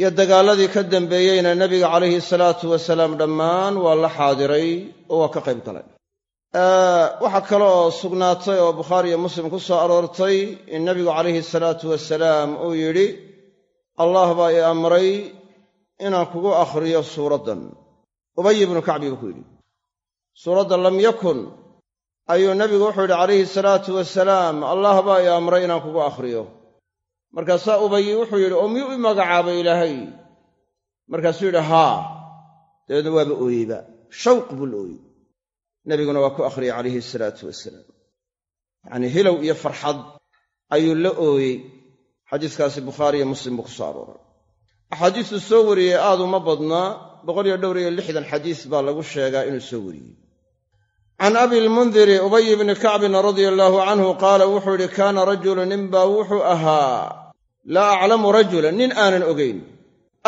Speaker 1: iyo dagaaladii ka dambeeyeyna nebiga calayhi salaatu wasalaam dhammaan waa la xaadiray oo waa ka qayb galay. Waxaa kale oo sugnaatay oo bukhaari iyo muslim ku soo aroortay in nebigu calayhi salaatu wasalaam uu yidhi allah baa i amray inaan kugu akhriyo suuraddan. Ubay ibnu kacbi buu ku yidhi suuradda lam yakun. Ayuu nebigu wuxuu yidhi calayhi salaatu wasalaam allah baa i amray inaan kugu akhriyo. Markaasaa ubayi wuxuu yidhi oo miyuu i magacaabay ilaahay? Markaasuu yidhi haa. Dabeedna waaba ooyeyba. Shawq buu la ooyey. Nebiguna waa ku akhriyey calayhi salaatu wasalaam yacnii hilow iyo farxad ayuu la ooyey. Xadiiskaasi bukhaari iyo muslim buu ku soo arooray axaadiistuu soo wariyey aad uma badnaa boqol iyo dhowr iyo lixdan xadiis baa lagu sheegaa inuu soo wariyey. Can abilmundiri ubay bni kacbin radia allaahu canhu qaala wuxuu yidhi kaana rajulu ninbaa wuxuu ahaa laa aclamu rajulan nin aanan ogayn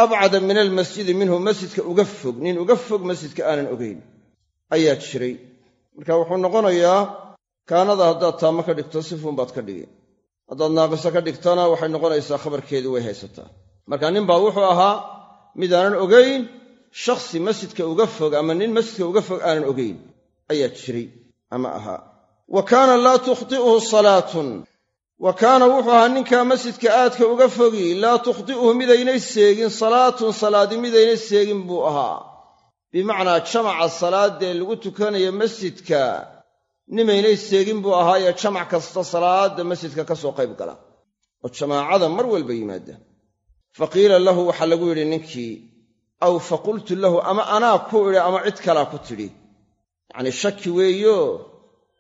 Speaker 1: abcada min almasjidi minhu masjidka uga fog nin uga fog masjidka aanan ogayn ayaa jiray. Marka wuxuu noqonayaa kaanada haddaad taamo ka dhigto sifuun baad ka dhigi haddaad naaqiso ka dhigtana waxay noqonaysaa khabarkeedii way haysataa marka ninbaa wuxuu ahaa midaanan ogayn shakhsi masjidka uga fog ama nin masjidka uga fog aanan ogayn ayaa jiray ama ahaa. Wa kaana laa tukhti'uhu salaatun. Wa kaana wuxuu ahaa ninkaa masjidka aadka uga fogi laa tukhti'uhu midaynay seegin salaatun salaadi midaynay seegin buu ahaa. Bimacnaa jamaca salaadee lagu tukanayo masjidka nimaynay seegin buu ahaayee jamac kasta salaadda masjidka ka soo qayb gala. Oo jamaacada mar walba yimaada fa qiila lahu waxaa lagu yidhi ninkii. Aw fa qultu lahu ama anaa ku idhi ama cid kalaa ku tidhi. Yacnii shaki weeyo.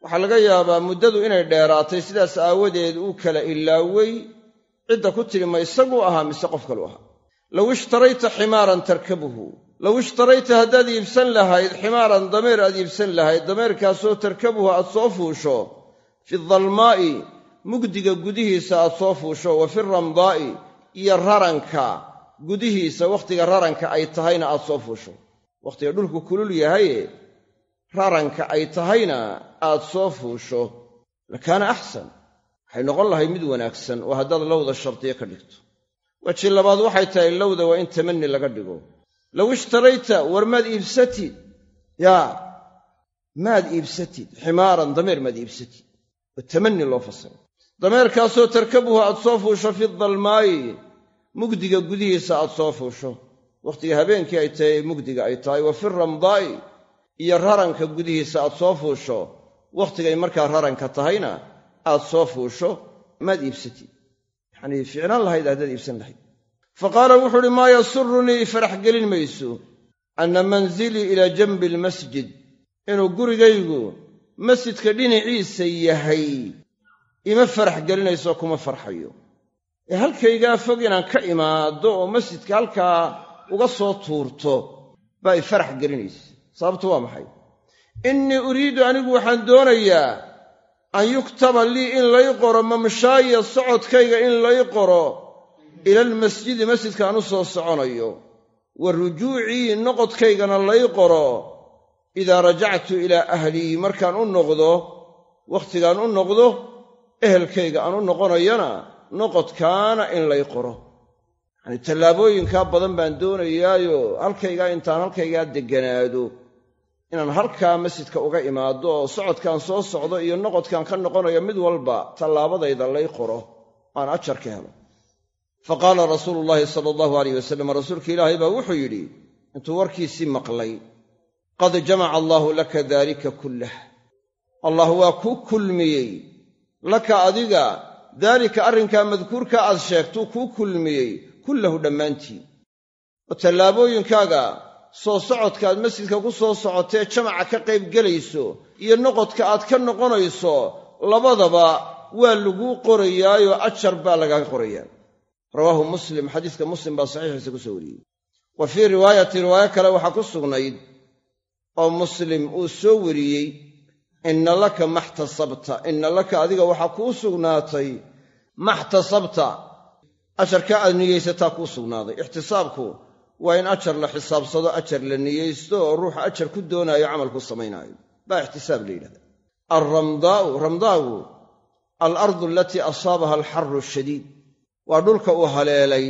Speaker 1: Waxaa laga yaabaa muddadu inay dheeraatay sidaas aawadeed uu kala ilaawey cidda ku tidhi ma isaguu ahaa mise qof kaluu ahaa? Low ishtarayta ximaaran tarkabuhu. Low ishtarayta haddaad iibsan lahayd ximaaran dameer aad iibsan lahayd dameerkaasoo tarkabuhu aad soo fuusho. Fi dalmaa'i mugdiga gudihiisa aad soo fuusho. Wa fi ramdaa'i iyo raranka. Gudihiisa wakhtiga raranka ay tahayna aad soo fuusho. Wakhtiga dhulku kulul yahaye raranka ay tahayna aad soo fuusho. Lakaana axsan. Waxay noqon lahay mid wanaagsan oo haddaad lowda shardiye ka dhigto. Weji labaad waxay tahay lowda waa in tamanni laga dhigo. Low ishtarayta war maad iibsatid. Yaa maad iibsatid. Ximaaran dameer maad iibsatid. Oo tamanni loo fasiro dameerkaasoo tarkabuhu aad soo fuusho fi dalmaayi mugdiga gudihiisa aad soo fuusho. Wakhtiga habeenkii ay tahay ee mugdiga ay tahay wa fi ramdaa'i iyo raranka gudihiisa aad soo fuusho. Wakhtigay markaa raranka tahayna aad soo fuusho maad iibsatid. Yacnii ficnaan lahayd haddaad iibsan lahayd. Fa qaala wuxuu uhi maa yasurunii farax gelin mayso anna manzilii ilaa janbi almasjid. Inuu gurigaygu masjidka dhinaciisa yahay ima farax gelinayso kuma farxayo. Ee halkaygaa fog inaan ka imaaddo oo masjidka halkaa uga soo tuurto baa i farax gelinaysa. Sababtu waa maxay? Innii uriidu anigu waxaan doonayaa an yuktaba lii in lay qoro mamshaaya socodkayga in lay qoro ila almasjidi masjidka aan u soo soconayo. Wa rujuucii noqodkaygana lay qoro idaa rajactu ilaa ahlii markaan u noqdo wakhtigaan u noqdo ehelkayga aan u noqonayana noqodkaana in lay qoro. Yacanii tallaabooyinkaa badan baan doonayaayo halkaygaa intaan halkaygaa degganaado inaan halkaa masjidka uga imaaddo oo socodkaan soo socdo iyo noqodkaan ka noqonayo mid walba tallaabadayda lay qoro aan ajar ka helo. Fa qaala rasuulu llaahi sala allahu alayh wasalam rasuulka ilaahay baa wuxuu yidhi intuu warkiisii maqlay qad jamaca allaahu laka daalika kullah allah waa kuu kulmiyey laka adiga daalika arrinkaa madkuurka aad sheegtuu kuu kulmiyey kullahu dhammaantii oo tallaabooyinkaaga soo socodka aad masjidka ku soo socotee jamaca ka qayb gelayso iyo noqodka aad ka noqonayso labadaba waa laguu qorayaayoo ajar baa lagaaga qorayaa. Rawaahu muslim xadiiska muslim baa saxiixiisa ku soo wariyey. Wa fii riwaayati riwaayo kale waxaa ku sugnayd oo muslim uu soo wariyey inna laka maxtasabta. Inna laka adiga waxaa kuu sugnaatay. Maxtasabta. Ajarkaa aad niyeysataa kuu sugnaaday. Ixtisaabku waa in ajar la xisaabsado ajar la niyeysto oo ruuxa ajar ku doonaayo camal ku samaynaayo. Baa ixtisaab la yidhahda alramdaa'u ramdaagu alardu alatii asaabaha alxaru shadiid. Waa dhulka uu haleelay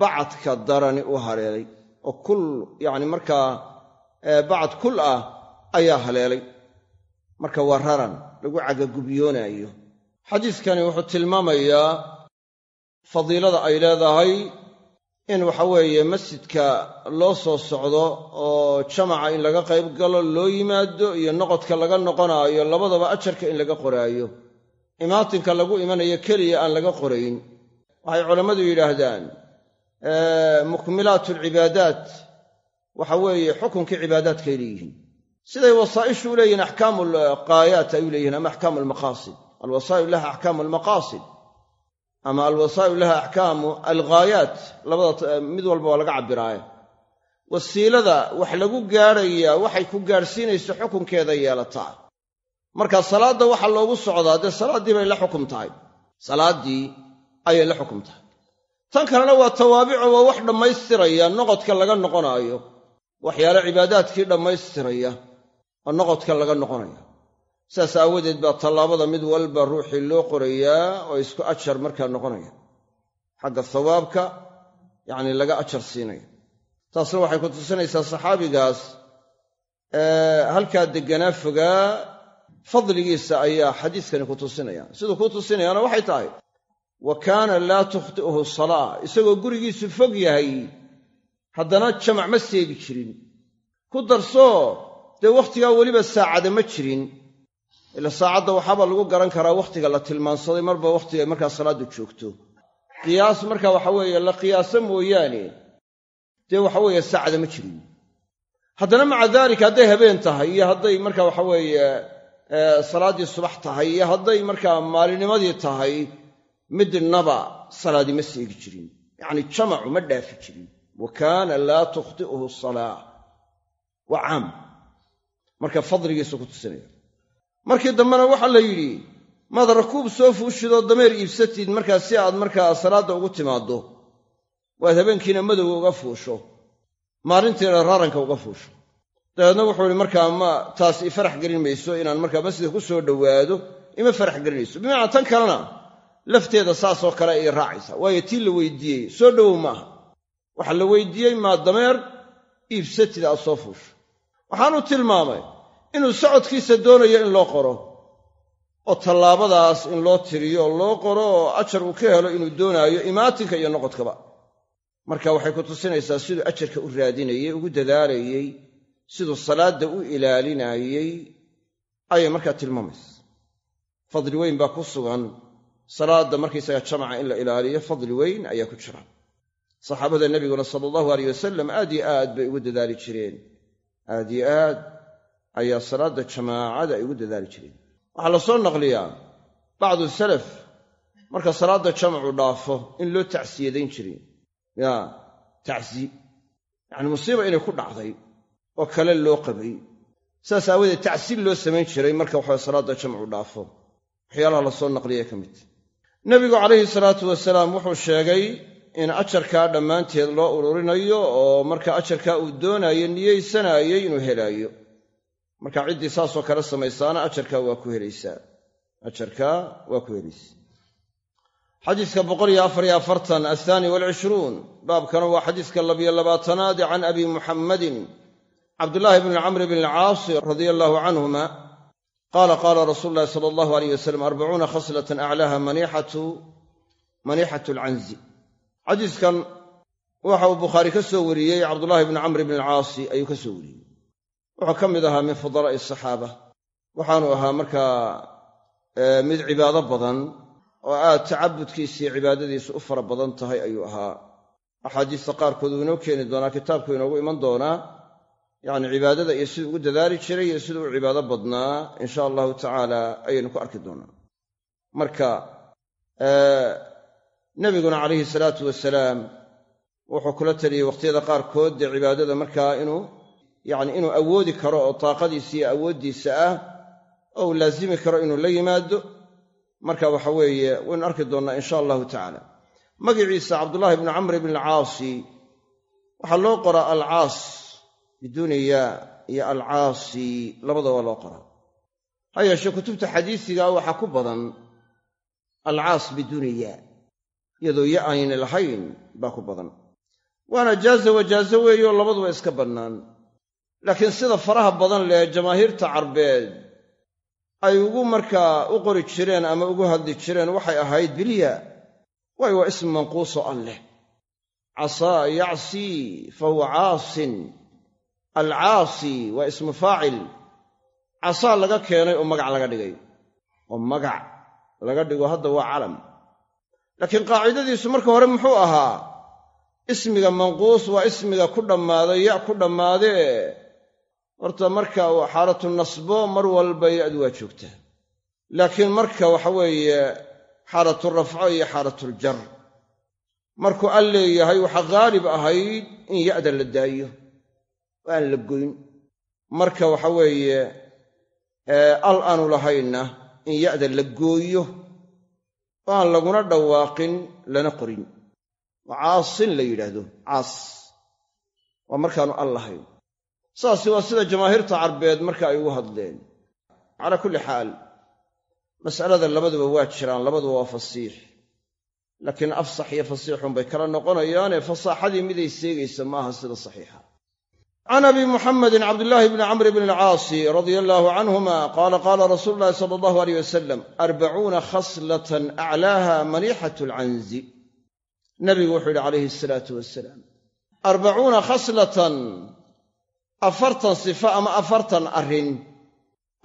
Speaker 1: bacadka darani u haleelay. Oo kul yacni markaa bacad kul ah ayaa haleelay. Marka waa raran lagu cagagubyoonayo xadiiskani wuxuu tilmaamayaa fadiilada ay leedahay in waxa weeye masjidka loo soo socdo oo jamaca in laga qayb galo loo yimaado iyo noqodka laga noqonaayo labadaba ajarka in laga qoraayo. Imaatinka lagu imanayo keliya aan laga qorayn. Waxay culammadu yidhaahdaan mukmilaat alcibaadaat waxa weeye xukunkii cibaadaadkay leeyihiin siday wasaa'ishu u leeyihiin axkaamu alqaayaat ay u ama axkaamu almaqaasid alwasaa'il laha axkaamu almaqaasid ama alwasaa'il laha axkaamu alghaayaat labada mid walba waa laga cabbiraaye wasiilada wax lagu gaadhayaa waxay ku gaadhsiinayso xukunkeeda yeelataa. Marka salaadda waxa loogu socdaa dee salaaddii bay la xukum tahay. Salaaddii ayay la xukum tahay. Tan kalena waa tawaabico waa wax dhammaystiraya noqodka laga noqonaayo. Waxyaale cibaadaadkii dhammaystiraya oo noqodka laga noqonaya. Sidaas aawadeed baa tallaabada mid walba ruuxii loo qorayaa oo isku ajar markaa noqonaya. Xagga thawaabka yacni laga ajar siinaya. Taasna waxay ku tusinaysaa saxaabigaas halkaa degganaa fogaa fadligiisa ayaa xadiiskani ku tusinaya. Siduu ku tusinayaana waxay tahay wa kaana laa tukhti'uhu salaa. Isagoo gurigiisu fog yahay haddana jamac ma seegi jirin. Ku darsoo dee wakhtigaa weliba saacada ma jirin. Ila saacadda waxaaba lagu garan karaa wakhtiga la tilmaansaday marba wakhtiga markaa salaaddu joogto. Qiyaas marka waxa weeye la qiyaaso mooyaane dee waxa weeye saacada ma jirin. Haddana maca daalika hadday habeen tahay iyo hadday marka waxa weeye salaaddii subax tahay iyo hadday markaa maalinimadii tahay midnaba salaadii ma seegi jirin. Yacni jamacu ma dhaafi jirin. Wa kaana laa tukhti'uhu salaa. Waa caam marka fadligiisu ku tusinaya markii dambena waxaa la yidhi maad rakuub soo fuushidoo dameer iibsatid markaa si aad markaa salaadda ugu timaaddo. Waad habeenkiina madowga uga fuusho. Maalintiina raaranka uga fuusho. Dabeedna wuxuu ihi markaa ma taas i farax gelin mayso inaan markaa masjidka ku soo dhowaado ima farax gelinayso. Bimacnaa tan kalena lafteeda saasoo kale ay raacaysa. Waayo tii la weydiiyey soo dhowow maaha. Waxaa la weydiiyey maa dameer iibsatid aad soo fuusho waxaanuu tilmaamay inuu socodkiisa doonayo in loo qoro oo tallaabadaas in loo tiriyo oo loo qoro oo ajar uu ka helo inuu doonaayo imaatinka iyo noqodkaba. Marka waxay ku tusinaysaa siduu ajarka u raadinayey ugu dadaalayey siduu salaadda u ilaalinayey ayay markaa tilmaamaysa. Fadli weyn baa ku sugan salaadda markaysaga jamaca in la ilaaliyo fadli weyn ayaa ku jira. Saxaabada nebiguna sala allahu aleyh wasalam aad yo aad bay ugu dadaali jireen aad yo aad ayaa salaadda jamaacada ay ugu dadaali jireen. Waxaa la soo naqliyaa bacdu salaf marka salaadda jamacu dhaafo in loo tacsiyadayn jiray. Yaa tacsi. Yacni musiiba inay ku dhacday oo kale loo qabay. Saas aawadeed tacsiil loo samayn jiray marka waxaa salaadda jamcu dhaafo. Waxyaalaha la soo naqliya ka mid. Nebigu calayhi salaatu wasalaam wuxuu sheegay in ajarkaa dhammaanteed loo ururinayo oo marka ajarkaa uu doonayo niyeysanaayey inuu helaayo. Marka ciddii saasoo kale samaysaana ajarkaa waa ku helaysaa. Ajarkaa waa ku helaysaa. Xadiiska athaani walcishruun baabkana waa xadiiska labiyo labaatanaad can abi muxammadin cabdullaahi bni camr bni alcaasi radia allaahu canhuma. Qaala qaala rasuulu llahi sala allahu aleyh wasalam arbacuuna khaslatan aclaaha maniixatu alcanzi xadiiskan waxa uu bukhaari ka soo wariyey cabdullaahi bni camr bni alcaasi ayuu ka soo wariyey. Wuxuu ka mid ahaa min fudalaa'i asaxaaba waxaanu ahaa markaa mid cibaado badan oo aad tacabudkiisiiyo cibaadadiisu u fara badan tahay ayuu ahaa. Axaadiista qaarkood uu inoo keeni doonaa kitaabku inoogu iman doonaa. Yacni cibaadada iyo siduu ugu dadaali jiray iyo siduu u cibaado badnaa insha allahu tacaala ayaynu ku arki doonaa. Marka nebiguna calayhi salaatu wasalaam wuxuu kula taliyey wakhtiyada qaarkood dee cibaadada markaa inuu yacni inuu awoodi karo oo taaqadiisa iyo awooddiisa ah oo uu laasimi karo inuu la yimaado marka waxa weeye waynu arki doonnaa insha allahu tacaala. Magiciisa cabdullaahi bnu camr bn alcaasi waxaa loo qoraa alcaas biduuni yaa iyo alcaasi labadaba loo qoraa. Ha yeeshee kutubta xadiisiga waxaa ku badan alcaas biduuni yaa iyadoo ya aynay lahayn baa ku badan. Waana jaaza wajaazo weeyo labaduba iska bannaan. Laakiin sida faraha badan leh jamaahiirta carbeed ay ugu markaa u qori jireen ama ugu hadli jireen waxay ahayd bilya waayo waa ism manquusoo alleh casaa yacsii fa huwa caasin. Alcaasi waa ismu faacil. Casaa laga keenay oo magac laga dhigay. Oo magac laga dhigo hadda waa calam laakiin qaacidadiisu marka hore muxuu ahaa ismiga manquus waa ismiga ku dhammaaday ya ku dhammaadee horta marka xaalatu nasbo mar walba ya-du waa joogtaa laakiin marka waxa weeye xaalatu rafco iyo xaalatuljar markuu al leeyahay waxaa haalib ahayd in ya'da la daayo oo aan la goyn. Marka waxa weeye al aanu lahaynna in ya'da la gooyo oo aan laguna dhawaaqin lana qorin. Oo caasin la yidhaahdo. Caas. Waa markaanu al lahayn saasi waa sida jamaahiirta carbeed marka ay ugu hadleen. Calaa kulli xaal mas'alada labaduba waa jiraan labaduba waa fasiix laakiin afsax iyo fasiixun bay kala noqonayaane fasaaxadii miday seegaysa maaha sida saxiixa can abi muxamedin cabdillaahi bni camr bni alcaasi radia allaahu canhuma qaala qaala rasuulu llahi sala allahu aleyh wasalam arbacuuna khaslatan aclaaha maniixat alcanzi nabigu wuxuu yidhi calayhi asalaatu wasalaam arbacuuna khaslatan afartan sifo ama afartan arrin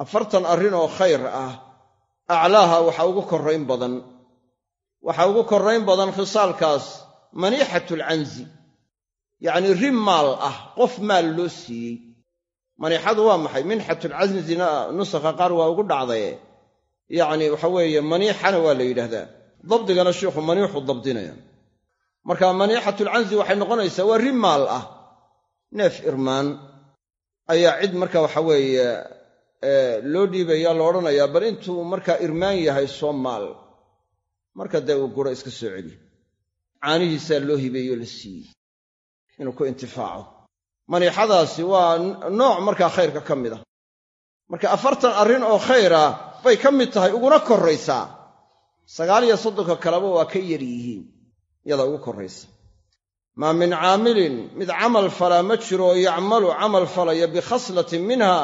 Speaker 1: afartan arrin oo khayr ah aclaaha waxa ugu korrayn badan waxa ugu korrayn badan khisaalkaas maniixatu alcanzi yacnii ri maal ah qof maal loo siiyey. Maniixadu waa maxay? Minxatulcanzina nusakha qaar waa ugu dhacdaye yacni waxa weeye maniixana waa la yidhaahdaa. Dabdigana sheikhu maniixu dabdinaya. Marka maniixatulcanzi waxay noqonaysaa waa ri maal ah. Neef irmaan ayaa cid marka waxa weeye loo dhiibaya la odhanayaa bal intuu markaa irmaan yahay soo maal. Marka dee uu guro iska soo celi. Caanihiisaa loo hibeeyo la siiyey inuu ku intifaaco. Maniixadaasi waa nooc markaa khayrka ka mid ah. Marka afartan arrin oo khayra bay ka mid tahay uguna korraysaa. Sagaal iyo soddonka kaleba waa ka yar yihiin yadaa ugu korraysa. Maa min caamilin mid camal falaa ma jiro oo yacmalu camal falaya bikhaslatin minha.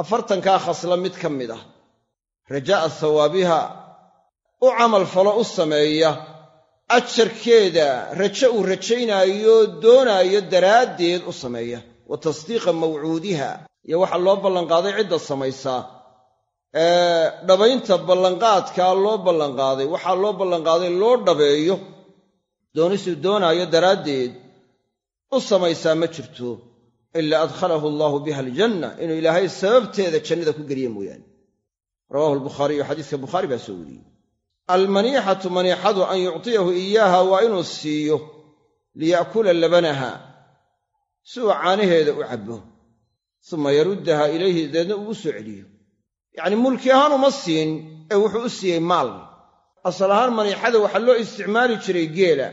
Speaker 1: Afartankaa khasla mid ka mid ah. Rajaa'a hawaabiha u camal falo u sameeya ajarkeeda raje uu rajaynaayo doonaayo daraaddeed u sameeya. Wa tasdiiqa mawcuudiha. Iyo waxa loo ballanqaaday cidda samaysaa dhabaynta ballanqaadkaa loo ballanqaaday. Waxaa loo ballanqaaday loo dhabeeyo. Doonisuu doonaayo daraaddeed u samaysaa ma jirto. Ilaa adkhalahu allaahu biha aljanna. Inuu ilaahay sababteeda jannada ku geliye mooyaane. Rawahu albukhaariyu xadiiska bukhaari baa soo wariyey almaniixatu maniixadu an yuctiyahu iyaaha waa inuu siiyo liya'kula labanaha si uu caanaheeda u cabbo suma yaruddaha ilayhi deedna ugu soo celiyo. Yacnii mulki ahaan uma siin ee wuxuu u siiyey maal. Asal ahaan maniixada waxaa loo isticmaali jiray geela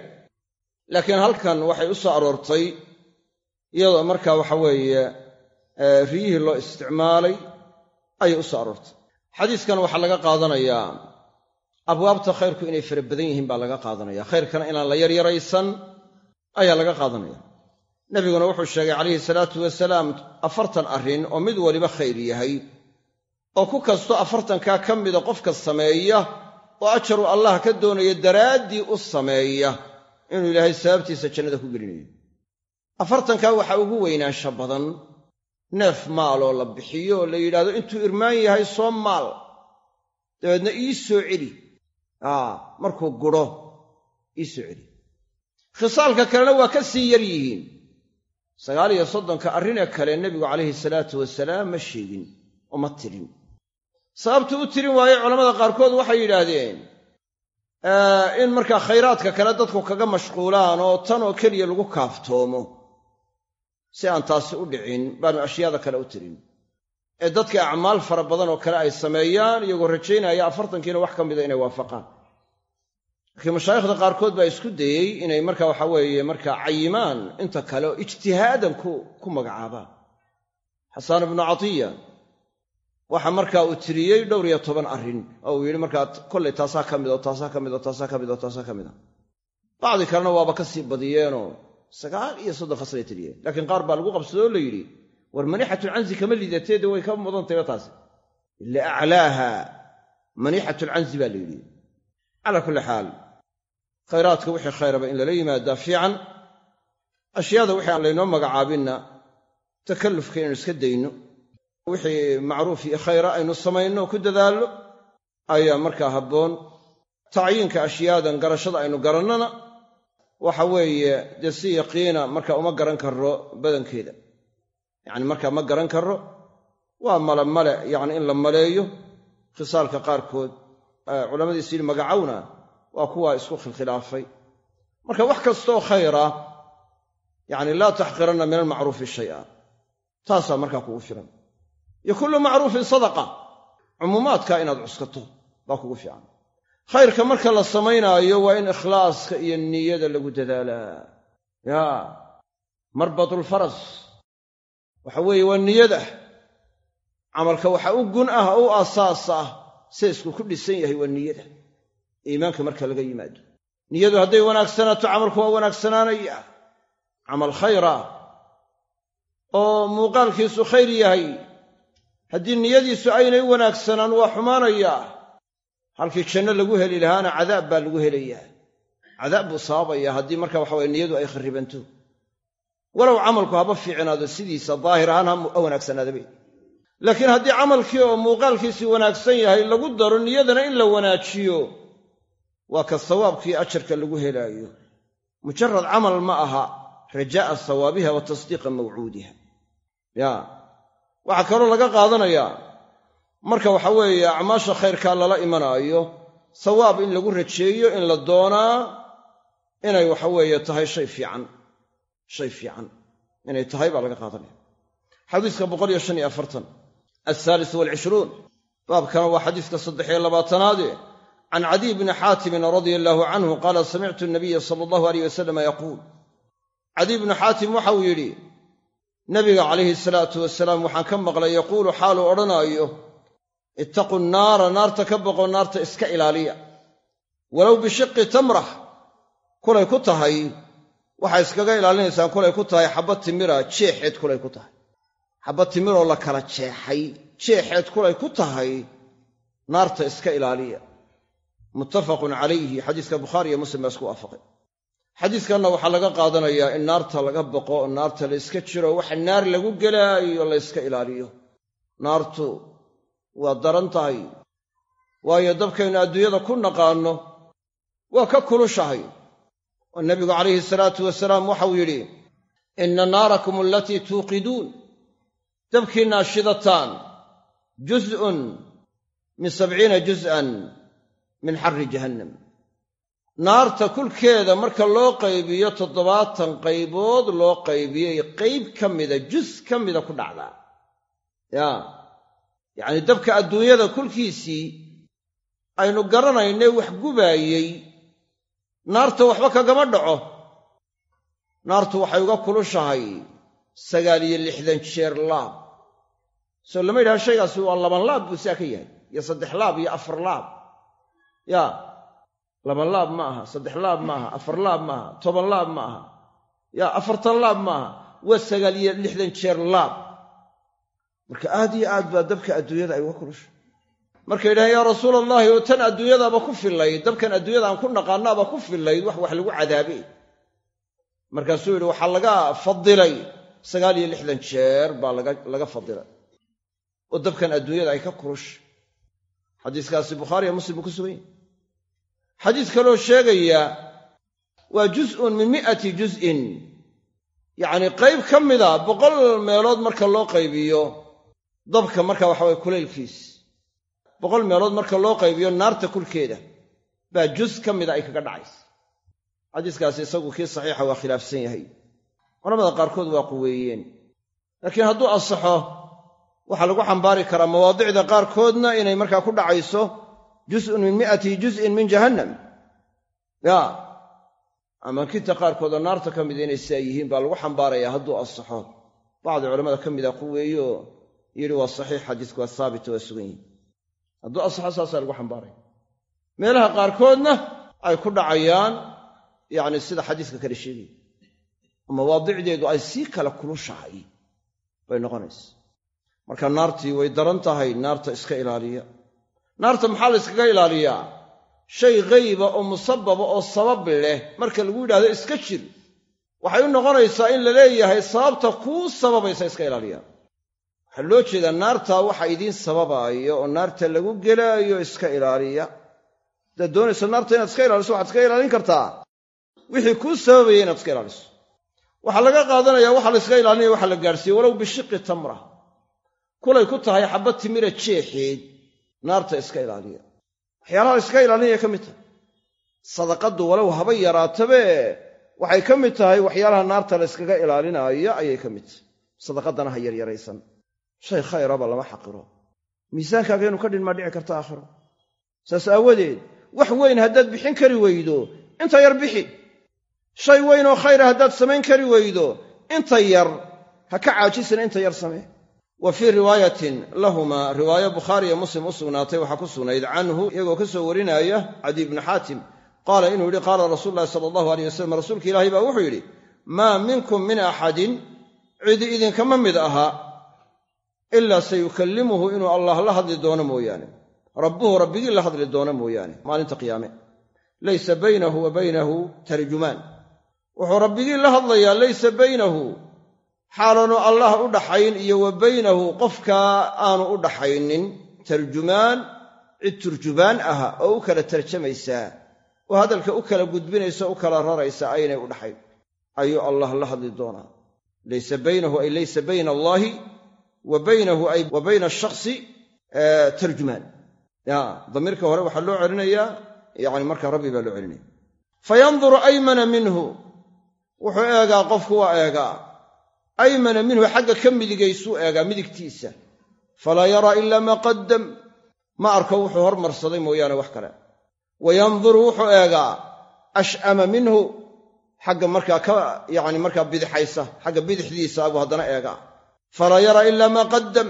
Speaker 1: laakiin halkan waxay u soo aroortay iyadoo markaa waxa weeye riyihii loo isticmaalay ayay u soo aroortay. Xadiiskan waxaa laga qaadanayaa abwaabta khayrku inay fara badan yihiin baa laga qaadanaya. Khayrkana inaan la yaryaraysan ayaa laga qaadanaya. Nebiguna wuxuu sheegay calayhi salaatu wasalaam afartan arrin oo mid waliba khayr yahay. Oo ku kasto afartankaa ka mida qofka sameeya oo ajaru allah ka doonaya daraaddii u sameeya inuu ilaahay sababtiisa jannada ku gelinayo. Afartankaa waxaa ugu weynaansha badan neef maaloo la bixiyo oo la yidhaahdo intuu irmaan yahay soo maal. Dabeedna ii soo celi markuu gudho ii celi. Khisaalka kalena waa ka sii yar yihiin. Sagaal iyo soddonka arrinee kale nebigu calayhi salaatu wasalaam ma sheegin oo tirin sababtu u tirin waaye culamada qaarkood waxay yidhaahdeen in markaa khayraadka kale dadku kaga mashquulaan oo tan oo keliya lagu kaaftoomo. Si aan taasi u dhicin baanu ashyaada kale u tirin ee dadka acmaal fara badan oo kale ay sameeyaan iyagoo rajaynaya afartankiina wax ka mida inay waafaqaan. Laakiin mashaayikhda qaarkood baa isku dayey inay marka waxa weeye markaa cayimaan inta kale oo ijtihaadan ku magacaabaan. Xasaan ibnu catiya waxa markaa uu tiriyey dhowr iyo toban arrin oo uu yidhi markaa kollay taasaa ka mid oo taasaa ka mid oo taasaa ka mid oo taasaa ka mid a bacdi kalena waaba ka sii badiyeenoo sagaal iyo soddon faslay tiriyeen. Laakiin qaar baa lagu qabsadoo la yidhi war manixatulcanzi kama lidatee de way ka mudantayba taasi. Ila aclaaha manixatulcanzi baa la yidhi. Calaa kulli xaal khayraadka wixii khayraba in lala yimaadaa fiican ashyaada wixii aan laynoo magacaabinna takallufka inaynu iska dayno wixii macruuf iyo khayra aynu samayno oo ku dadaallo ayaa markaa habboon. Tacyiinka ashyaadan garashada aynu garannana waxa weeye dee si yaqiina marka uma garan karro badankeeda yacni markaa ma garan karro waa male male yacni in la maleeyo. Khisaalka qaarkood culamadiis yidhi magacowna waa kuwaa isku khilkhilaafay. Marka wax kastooo khayra yacni laa taxqiranna min almacruufi shay'a taasaa markaa kugu filan. Iyo kullu macruufin sadaqa. Cumuumaadka inaad cuskato baa kugu fiican. Khayrka marka la samaynaayo waa in ikhlaaska iyo niyada lagu dadaalaa. Yaa marbatulfaras waxa weeye waa niyada camalka waxa u gun ah oo u asaas ah seesku ku dhisan yahay waa niyada iimaanka marka laga yimaado. Niyadu hadday wanaagsanaato camalku waa wanaagsanaanaya. Camal khayra oo muuqaalkiisu khayr yahay. Haddii niyadiisu aynay wanaagsanaan waa xumaanayaa halkii janno lagu heli lahaana cadaab baa lagu helayaa. Cadaab buu sababaya haddii marka waxa weye niyadu ay kharibanto walow camalku haba fiicnaado sidiisa daahir ahaan ha wanaagsanaadabe laakiin haddii camalkii oo muuqaalkiisii wanaagsan yahay lagu daro niyadana in la wanaajiyo waa ka sawaabkii ajarka lagu helaayo. Mujarad camal ma aha rajaa'a sawaabiha wa tasdiiqa mawcuudiha. Ya waxaa kaloo laga qaadanayaa marka waxa weeye acmaasha khayrkaa lala imanaayo sawaab in lagu rajeeyo in la doonaa inay waxa weeye tahay shay fiican shay fiican. Inay tahay baa laga qaadanaya. Xadiiska boqoliyo shan iyo afartan althaalis walcishruun baabkana waa xadiiska saddexiyo labaatanaade can cadiy bni xaatimin radia allaahu canhu qaala samictu nabiya sala allahu aleyh wasalama yaquul cadiy bnu xaatim waxauu yidhi nabiga calayhi salaatu wasalaam waxaan ka maqlay yaquulu xaaluu odhanaayo ittaqu naara naarta ka boqo naarta iska ilaaliya. Walow bishiqi tamrah kulay ku tahay waxaa iskaga ilaalinaysaan kulay ku tahay xabad timira jeexeed kulay ku tahay. Xabad timiroo la kala jeexay jeexeed kulay ku tahay naarta iska ilaaliya. Muttafaqun calayhi xadiiska bukhaari iyo muslim baa isku waafaqay. Xadiiskanna waxaa laga qaadanayaa in naarta laga boqo oo naarta la yska jiro waxa naar lagu gelaayo la yska ilaaliyo. Naartu waa daran tahay waayo dabkaynu adduunyada ku naqaanno waa ka kulushahay oo nebigu calayhi salaatu wasalaam waxau yidhi inna naarakum alatii tuuqiduun. Dabkiinaa shidataan juz'un min sabciina juz'an min xarri jahannam. Naarta kulkeeda marka loo qaybiyo toddobaatan qaybood loo qaybiyey qayb ka mida jus ka mida ku dhacdaa yaa yacnii dabka adduunyada kulkiisii aynu garanaynay wax gubaayey naarta waxba kagama dhaco. Naartu waxay uga kulushahay sagaal iyo lixdan jeer laab. Soo lama yidhaha shaygaasi waa laban laab buu saa ka yahay iyo saddex laab iyo afar laab. Yaa laban laab ma aha saddex laab ma aha afar laab ma aha toban laab ma aha. Yaa afartan laab ma aha waa sagaal iyo lixdan jeer laab. Marka aad iyo aad baa dabka adduunyada ay uga kulusha markay yidhahaan yaa rasuul allaahi oo tan adduunyadaaba ku fillayd dabkan adduunyada aan ku naqaanaaba ku fillayd wax wax lagu cadaabe markaasuu yidhi waxaa laga fadilay sagaal iyo lixdan jeer baa laga fadilay oo dabkan adduunyada ay ka kulusha xadiiskaasi bukhaariya muslim buu ku sugan yahy xadiis kaloo sheegaya waa juz'un min mi'ati juz'in. Yacnii qayb ka mida boqol meelood marka loo qaybiyo dabka marka waxa weye kulaylkiis boqol meelood marka loo qaybiyo naarta kulkeeda baa juz ka mida ay kaga dhacaysa. Xadiiskaasi isagu kii saxiixa waa khilaafsan yahay. Culamada qaarkood waa quweeyeen laakiin hadduu asaxo waxaa lagu xambaari karaa mawaadicda qaarkoodna inay markaa ku dhacayso juz'un min mi'ati juz'in min jahannam. Ya amaakinta qaarkood oo naarta ka mida inay sidaa yihiin baa lagu xambaarayaa hadduu asaxo bacdi culamada ka mida quweeyo yidhi waa saxiix xadiisku waa haabit waa sugan yihiin hadduu asaxo saasaa lagu xambaaraya meelaha qaarkoodna ay ku dhacayaan yacni sida xadiiska kale sheegaya mawaadicdeedu ay sii kala kulushahay bay noqonaysa. Marka naartii way daran tahay naarta iska ilaaliya. Naarta maxaa la yskaga ilaaliyaa shay ghayba oo musababa oo sabab leh. Marka lagu yidhahdo iska jir waxay u noqonaysaa in la leeyahay sababta kuu sababaysa iska ilaaliya waxaa loo jeedaa naarta waxa idiin sababaayo oo naarta lagu gelaayo iska ilaaliya. Haddaad doonayso naarta inaad iska ilaaliso waxaad iska ilaalin kartaa. Wixii kuu sababaya inaad iska ilaaliso. Waxaa laga qaadanaya waxa la yska ilaalinaya waxa la gaadhsiiye walow bishiqi tamra. Kulay ku tahay xabad timira jeexeed naarta iska ilaaliya. Waxyaalaha la iska ilaalinaya ka mid tahay. Sadaqaddu walow haba yaraatabe waxay ka mid tahay waxyaalaha naarta la yskaga ilaalinaayo ayay ka mid tahay. Sadaqadana ha yaryaraysan shay khayraba lama xaqiro. Miisaankaaga inuu ka dhinmaa dhici karta aakhiro. Saas aawadeed wax weyn haddaad bixin kari weydo inta yar bixi. Shay weyn oo khayra haddaad samayn kari weydo inta yar ha ka caajisina inta yar samee. Wa fii riwaayatin lahumaa riwaayo bukhaariyo muslim u sugnaatay waxaa ku sugnayd canhu iyagoo ka soo warinaya cadiy bni xaatim qaala inuu yidhi qaala rasuulu ulahi sala allahu aleyh wasalam rasuulka ilaahay baa wuxuu yidhi maa minkum min axadin cidi idinkama mid aha ilaa sayukallimuhu inuu allah la hadli doono mooyaane. Rabbuhu rabbigii la hadli doono mooyaane maalinta qiyaame. Laysa baynahu wa baynahu tarjumaan. Wuxuu rabbigii la hadlayaa laysa baynahu. Xaalaanu allah u dhaxayn iyo wa baynahu qofkaa aanu u dhaxaynin tarjumaan cid turjubaan aha oo u kala tarjamaysaa oo hadalka u kala gudbinaysa u kala raraysa aynay u dhaxayn. Ayuu allah la hadli doonaa. Laysa baynahu ay laysa bayna allaahi wa baynahu ay wa bayna ashakhsi tarjumaan. Damiirka hore waxaa loo celinayaa yacni markaa rabbi baa loo celinaya fayanduru aymana minhu wuxuu eegaa qofku waa eegaa aymana minhu xagga ka midigaysuu eegaa midigtiisa. Falaa yaraa ilaa maa qaddam ma arko wuxuu hormarsaday mooyaane wax kale. Wa yanduru wuxuu eegaa ash'ama minhu xagga markaa ka yacni markaa bidixaysa xagga bidixdiisa abuu haddana eegaa falaa yaraa ilaa maa qaddam.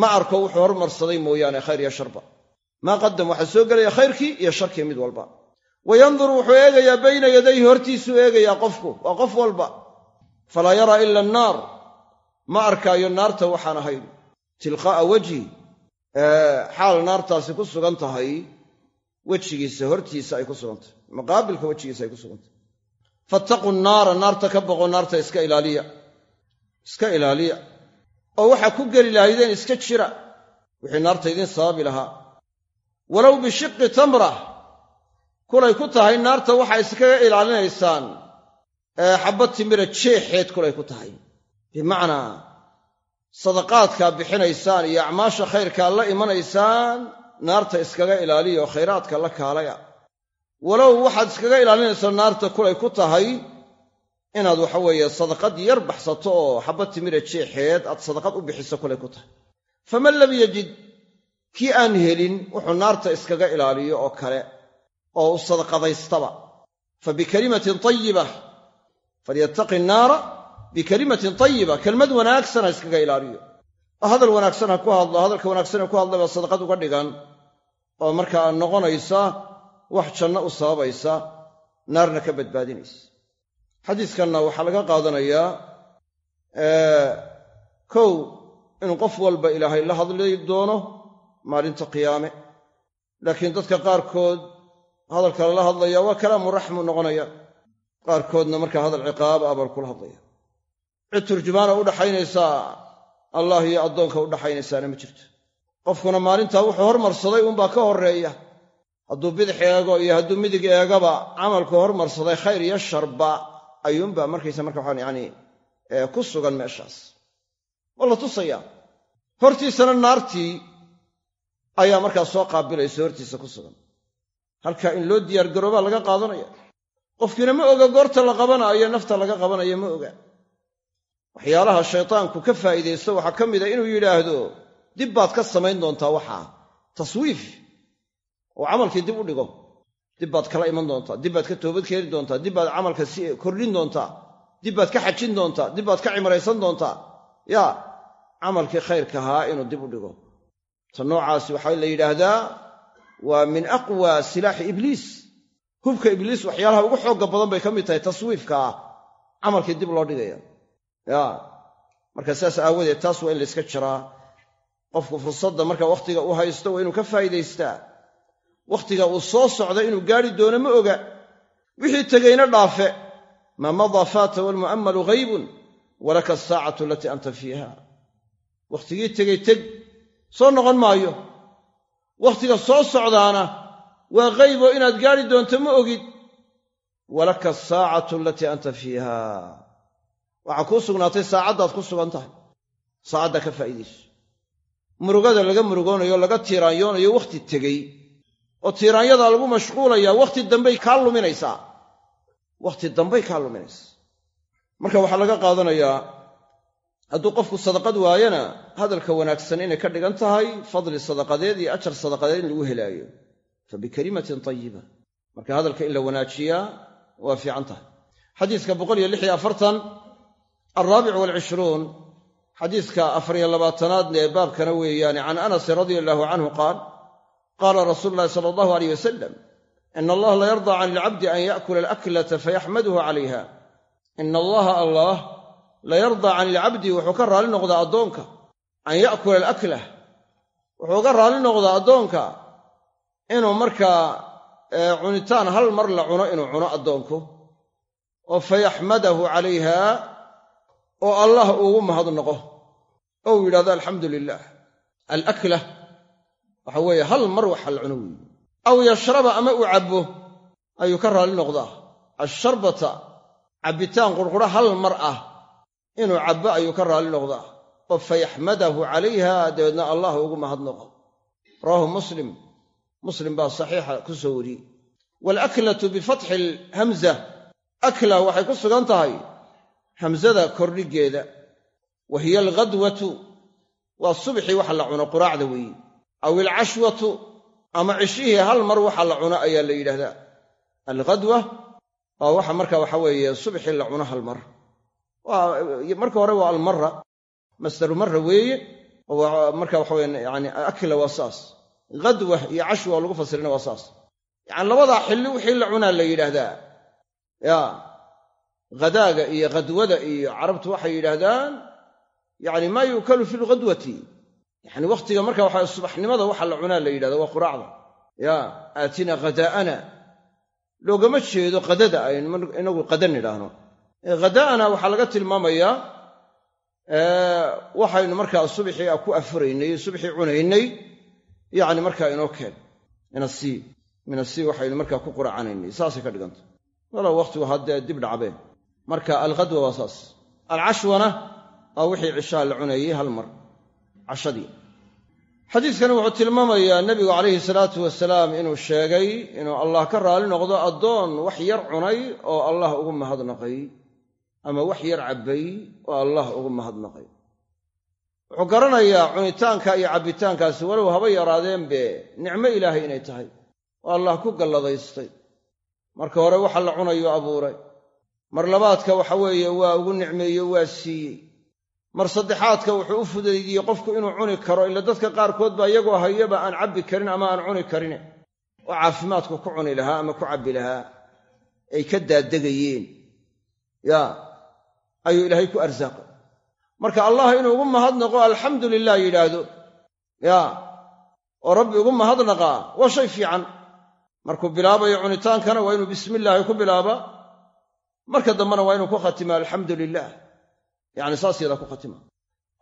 Speaker 1: Ma arko wuxuu hormarsaday mooyaane khayr iyo sharba. Maa qaddam waxaa soo gelaya khayrkii iyo sharkii mid walba. Wa yanduru wuxuu eegayaa bayna yadayhi hortiisuu eegayaa qofku. Waa qof walba. Falaa yaraa ila annaar. Ma arkaayo naarta waxaan ahayn. Tilqaa'a wejhi xaal naartaasi ku sugan tahay wejigiisa hortiisa ay ku sugan tahay. Maqaabilka wejigiisa ay ku sugan tahay. Fattaquu naara naarta ka boqo naarta iska ilaaliya iska ilaaliya oo waxaa ku geli lahaydeen iska jira wixii naarta idiin sababi lahaa. Walow bishiqi tamra kulay ku tahay naarta waxaa iskaga ilaalinaysaan xabad timira jeexeed kulay ku tahay. Bimacnaa sadaqaadkaa bixinaysaan iyo acmaasha khayrkaa la imanaysaan naarta iskaga ilaaliya oo khayraadka la kaalaya. Walow waxaad iskaga ilaalinaysaa naarta kulay ku tahay inaad waxa weeye sadaqad yar baxsato oo xabad timira jeexeed aad sadaqad u bixiso kulay ku tahay. Faman lam yajid kii aan helin wuxuu naarta iskaga ilaaliyo oo kale oo u sadaqadaystaba. Fa bikalimatin tayiba falyattaqi naara bikalimatin tayiba kelmad wanaagsan ha iskaga ilaaliyo. Oo hadal wanaagsan ha ku hadlo hadalka wanaagsan ku hadla baa sadaqad uga dhigan. Oo markaa noqonaysa wax janno u sababaysa naarna ka badbaadinaysa xadiiskanna waxaa laga qaadanayaa kow inuu qof walba ilaahay la hadli doono maalinta qiyaame. Laakiin dadka qaarkood hadalka lala hadlaya waa kalaamu raxmu noqonaya. Qaarkoodna markaa hadal ciqaaba abal kula hadlaya. Cid turjumaana u dhaxaynaysaa allah iyo addoonka u dhaxaynaysaana ma jirto. Qofkuna maalintaa wuxuu hormarsaday uunbaa ka horreeya. Hadduu bidix eego iyo hadduu midig eegaba camalku hormarsaday khayr iyo sharba ayuunbaa markaysa marka waxaan yani ku sugan meeshaas. Waa la tusayaa hortiisana naartii ayaa markaa soo qaabilaysa hortiisa ku sugan. Halkaa in loo diyaargaroobaa laga qaadanaya. Qofkiina ma oga goorta la qabanaayo nafta laga qabanayo ma oga. Waxyaalaha shaytaanku ka faa'iidaysto waxaa ka mida inuu yidhaahdo dib baad ka samayn doontaa waxaa taswiif oo camalkii dib u dhigo dib baad kala iman doontaa. Dib baad ka toobad keeni doontaa. Dib baad camalka si kordhin doontaa. Dib baad ka xajin doontaa. Dib baad ka cimraysan doontaa. Yaa camalkii khayrka ahaa inuu dib u dhigo. Ta noocaasi waxaa la yidhaahdaa waa min aqwa silaaxi ibliis. Hubka ibliis waxyaalaha ugu xoogga badan bay ka mid tahay taswiifka ah. Camalkii dib loo dhigaya. Ya marka saas aawadeed taas waa in la yska jiraa qofku fursadda marka wakhtiga uu haysto waa inuu ka faa'iidaystaa wakhtiga uu soo socda inuu gaari doono ma oga. Wixii tegayna dhaafe. Maa madaa faata walmu'ammalu ghaybun walaka asaacatu alatii anta fiiha. Wakhtigii tegey teg soo noqon maayo. Wakhtiga soo socdaana waa ghayboo inaad gaari doonto ma ogid. Walaka asaacatu alatii anta fiiha. Waxaa kuu sugnaatay saacaddaad ku sugan tahay. Saacaddaa ka faa'iidayso. Murugada laga murugoonayo laga tiiraanyoonayo wakhti tegey oo tiiraanyadaa lagu mashquulayaa wakhti dambay kaa luminaysaa wakhti dambay kaa luminaysaa marka waxaa laga qaadanayaa hadduu qofku sadaqad waayana hadalka wanaagsan inay ka dhigan tahay fadli sadaqadeed iyo ajar sadaqadeed in lagu helaayo. Fa bikalimatin tayiba marka hadalka in la wanaajiyaa waa fiican tahay. Xadiiska boqoliyo lix iyo afartan alraabic walcishruun xadiiska afariyo labaatanaadna ee baabkana weeyaane can anasin radia allahu canhu qaal qaala rasuulu llahi sala allahu aleyh wasalam ina allaha la yardaa can ilcabdi an yaakula alaklata fayaxmaduhu calayha ina allaha allah la yardaa can ilcabdi wuxuu ka raalli noqdaa addoonka an ya'kula alaklah wuxuu ga raalli noqdaa addoonka inuu markaa cunitaan hal mar la cuno inuu cuno addoonku oo fayaxmadahu calayha oo allah ugu mahadnaqo oo uu yidhahdo alxamdu lilah alakla waxa weeye hal mar waxa la cuno weeye. Aw yashraba ama uu cabbo ayuu ka raalli noqdaa. Asharbata cabbitaan qurqura hal mar ah inuu cabbo ayuu ka raalli noqdaa. Oo fayaxmadahu calayha dabeedna allah ugu mahadnaqo. Rawaahu muslim. Muslim baa saxiixa ku soo wariyey. Waalaklatu bifatxi alhamza akla waxay ku sugan tahay hamsada kordhigeeda. Wa hiya alghadwatu. Waa subxii waxa la cuno quraacda weeye aw ilcashwatu ama cishihii hal mar waxa la cuno ayaa la yidhahdaa. Alghadwa waa waxa marka waxa weeye subxii la cuno hal mar. Marka hore waa almara masdaru marra weeye marka waxa weye yani akla waa saas. Ghadwa iyo cashwa lagu fasirina waa saas. Yani labadaa xilli wixii la cunaa la yidhaahdaa ya hadaaga iyo khadwada iyo carabtu waxay yidhaahdaan yani maa yuukalu fi lghadwati yani wakhtiga marka waxa subaxnimada waxa la cunaa la yidhahda waa quraacda. Ya aatina khadaa'ana loogama jeedo qadada aynu inagu qada nidhaahno khadaa'ana waxaa laga tilmaamayaa waxaynu markaa subxii ku afuraynay subxii cunaynay yani markaa inoo keen. Min asii min asii waxaynu markaa ku quracanaynay saasay ka dhiganta. Walow wakhtigu haddee dib dhacbeen. Marka alghadwa waa saas. Alcashwana waa wixii cishaa la cunayey hal mar cashadii. Xadiidkani wuxuu tilmaamayaa nebigu calayhi salaatu wasalaam inuu sheegay inuu allah ka raali noqdo addoon wax yar cunay oo allah ugu mahadnaqay ama wax yar cabbay oo allah ugu mahadnaqay wuxuu garanayaa cunitaanka iyo cabbitaankaasi walow haba yaraadeenbe nicmo ilaahay inay tahay oo allah ku galladaystay. Marka hore waxa la cunayo abuuray. Mar labaadka waxa weeye waa ugu nicmeeyo waa siiyey mar saddexaadka wuxuu u fudaydiyey qofku inuu cuni karo ila dadka qaarkood baa iyagoo hayaba aan cabbi karin ama aan cuni karine. Oo caafimaadku ku cuni lahaa ama ku cabbi lahaa? Ay ka daadegayeen. Yaa ayuu ilaahay ku arsaaqay. Marka allah inuu ugu mahadnaqo alxamdu lilah yidhaahdo. Yaa oo rabbi ugu mahadnaqaa waa shay fiican. Markuu bilaabayo cunitaankana waa inuu bismillaahi ku bilaaba. Marka dambena waa inuu ku khatima alxamdu lilah yacni saas yadaa ku khatima.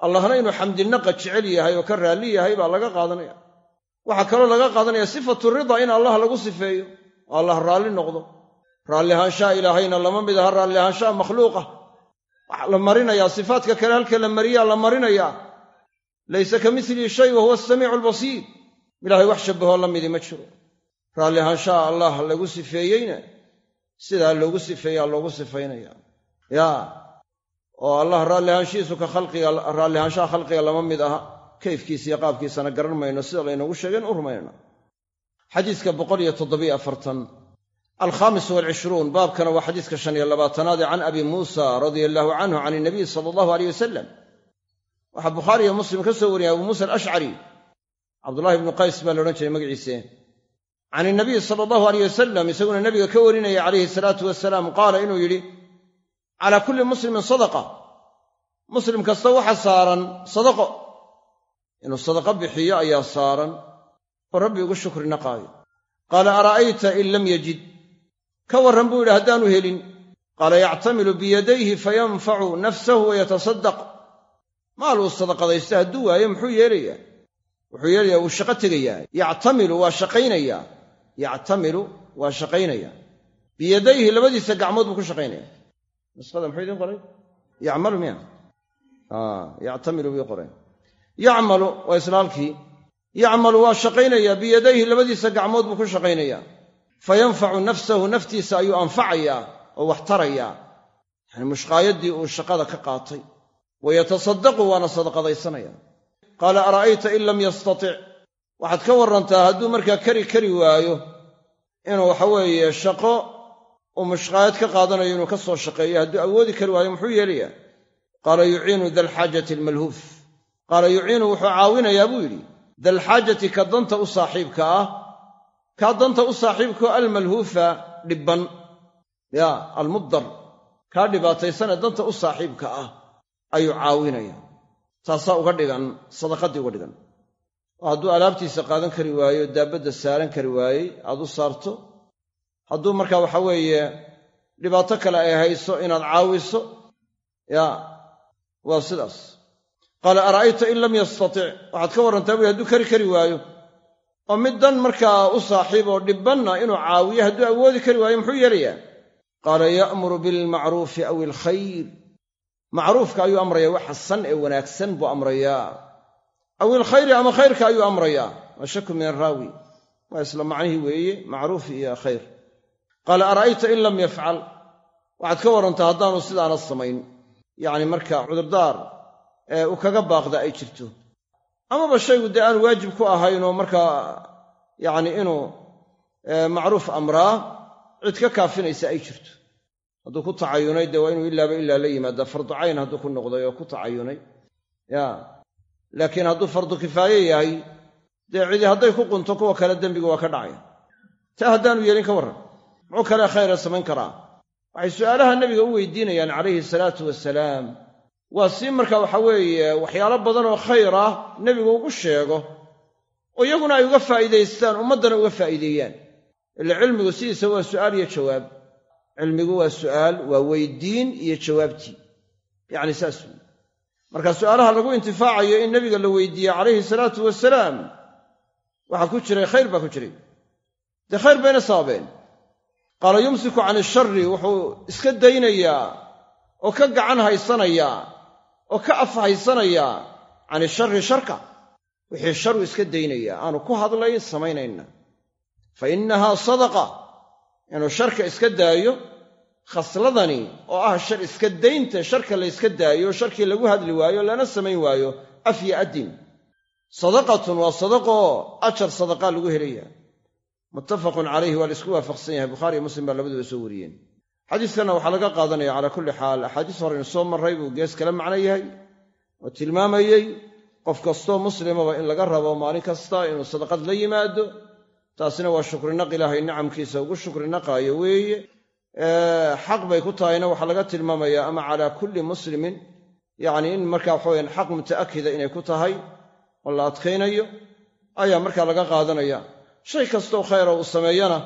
Speaker 1: Allahna inuu xamdinaqa jecel yahay oo ka raalli yahay baa laga qaadanaya. Waxaa kaloo laga qaadanaya sifatu rida in allah lagu sifeeyo. Oo allah raalli noqdo. Raalli ahaanshaha ilaahayna lama mid aha raalli ahaanshaha makhluuqa. Waxaa la marinayaa sifaadka kale halka la mariyaa la marinayaa. Laysa ka milihi shay wa huwa asamiicu albasiir ilaahay wax shabbahoo la midi ma jiro. Raalli ahaanshaha allah lagu sifeeyeyna sidaa loogu sifeeyaa loogu sifaynaya. Yaa oo allah raalli ahaanshihiisu ka khalqiga raalli ahaanshaha khalqiga lama mid aha. Kayfkiisa iyo qaabkiisana garan mayno sida laynoogu sheegeen u rumaynayna xadiiska alkhaamis walcishruun baabkana waa xadiiska shan iyo labaatanaad ee can abi muusa radia allaahu canhu can inabiy sala allahu aleyh wasalam waxaa bukhaari iyo muslim ka soo wariyay abu muusa alashcari cabdullahi ibnu qays baa la odhan jiray magaciise can inabiy sala allahu aleyh wasalam isaguna nebiga ka warinaya calayhi salaatu wasalaam qaala inuu yidhi calaa kulli muslimin sadaqa. Muslim kasta waxa saaran sadaqo. Inuu sadaqo bixiyo ayaa saaran. Oo rabbi ugu shukri naqaayo qaala ara'ayta in lam yajid? Ka warran buu yidhi haddaanu helin. Qaala yactamilu biyadayhi fayanfacu nafsahu wayatasaddaq maal uu sadaqadaysta hadduu waayo muxuu yeelayaa? Wuxuu yeelayaa wuu shaqo tegayaa. Yactamilu waa shaqaynayaa. Yactamilu waa shaqaynayaa. Biyadayhi labadiisa gacmood buu ku shaqaynaya nuskhada muxuu idiin qoray yacmalu miya yactamilu bii qoreen yacmalu waa islaalkii yacmalu waa shaqaynayaa biyadayhi labadiisa gacmood buu ku shaqaynayaa fa yanfacu nafsahu naftiisa ayuu anfacayaa oo wax tarayaa yani mushqaayaddii uu shaqada ka qaatay wa yatasaddaqu waana sadaqadaysanaya qaala ara'ayta in lam yastatic waxaad ka warrantaa hadduu markaa kari kari waayo inuu waxaweeye shaqo uu mushqaayad ka qaadanayo inuu ka soo shaqeeyo hadduu awoodi kari waayo muxuu yeelayaa? Qaala yuciinu dalxaajati almalhuuf. Qaala yuciinu wuxuu caawinayaa buu yidhi dalxaajati ka danta u saaxiibka ah kaa danta u saaxiibkao almalhuufa dhibban. Yaa almudar kaa dhibaataysanee danta u saaxiibka ah ayuu caawinaya taasaa uga dhigan sadaqadii uga dhigan. Oo hadduu alaabtiisa qaadan kari waayo daabadda saaran kari waayey aad u saarto hadduu markaa waxa weeye dhibaato kale ay hayso inaad caawiso yaa waa sidaas. Qaala ara'ayta in lam yastatic waxaad ka warrantaa buy hadduu kari kari waayo. Oo mid dan markaa u saaxiib oo dhibbanna inuu caawiyo hadduu awoodi kari waayo muxuu yeelayaa? Qaala ya'muru bilmacruufi aw ilkhayr. Macruufka ayuu amrayaa wax xasan ee wanaagsan buu amrayaa. Aw ilkhayri ama khayrka ayuu amrayaa. Waa shaku min araawi waa isla macnihii weeye macruuf iyo khayr qaala ara'ayta in lam yafcal waxaad ka warrantaa haddaanu sidaana samayn. Yacni marka cudurdaar ee uu kaga baaqda ay jirto. Amaba shaygu dee aan waajib ku ahaynoo markaa yacni inuu macruuf amraa cid ka kaafinaysa ay jirto. Hadduu ku tacayunay dee waa inuu ilaaba ilaa la yimaada fardu cayn hadduu ku noqday oo ku tacayunay. Ya laakiin hadduu fardu kifaaye yahay dee cidi hadday ku qunto kuwa kale dembiga waa ka dhacaya. Taa haddaanu yeelin ka warran muxuu kale khayra samayn karaa? Waxay su'aalaha nebiga u weydiinayaan calayhi salaatu wasalaam waa si marka waxa weeye waxyaalo badan oo khayr ah nebigu ugu sheego oo iyaguna ay uga faa'iidaystaan ummaddana uga faa'iideeyaan. Ila cilmigu sidiisa waa su'aal iyo jawaab. Cilmigu waa su'aal waa weydiin iyo jawaabtii. Yacni saas wey marka su'aalaha lagu intifaacayo in nebiga la weydiiye calayhi salaatu wasalaam waxaa ku jiray khayr baa ku jiray. Dee khayr bayna sababeen qaala yumsiku can ishari wuxuu iska daynayaa oo ka gacan haysanayaa oo ka af haysanayaa can ishari sharka. Wixii sharu iska daynayaa aanu ku hadlayn samaynayna. Fa innahaa sadaqa inuu sharka iska daayo khasladani oo ah shar iska daynta sharka la yska daayo sharkii lagu hadli waayo lana samayn waayo af yo addin. Sadaqatun waa sadaqoo ajar sadaqaa lagu helaya muttafaqun calayhi waa la isku waafaqsan yahay. Bukhaari iyo muslim baa labaduba soo wariyeen. Xadiiskanna waxaa laga qaadanaya calaa kulli xaal axaadiis horeynu soo marray buu gees kala macno yahay oo tilmaamayey qof kastoo muslimaba in laga rabo maalin kasta inuu sadaqad la yimaado taasina waa shukrinaq ilaahay nicamkiisa ugu shukrinaqaayo weeye. Xaq bay ku tahayna waxaa laga tilmaamayaa ama calaa kulli muslimin yacni in markaa waxaweyan xaq muta'akida inay ku tahay oo la adkaynayo ayaa markaa laga qaadanaya shay kastoo khayra uu sameeyana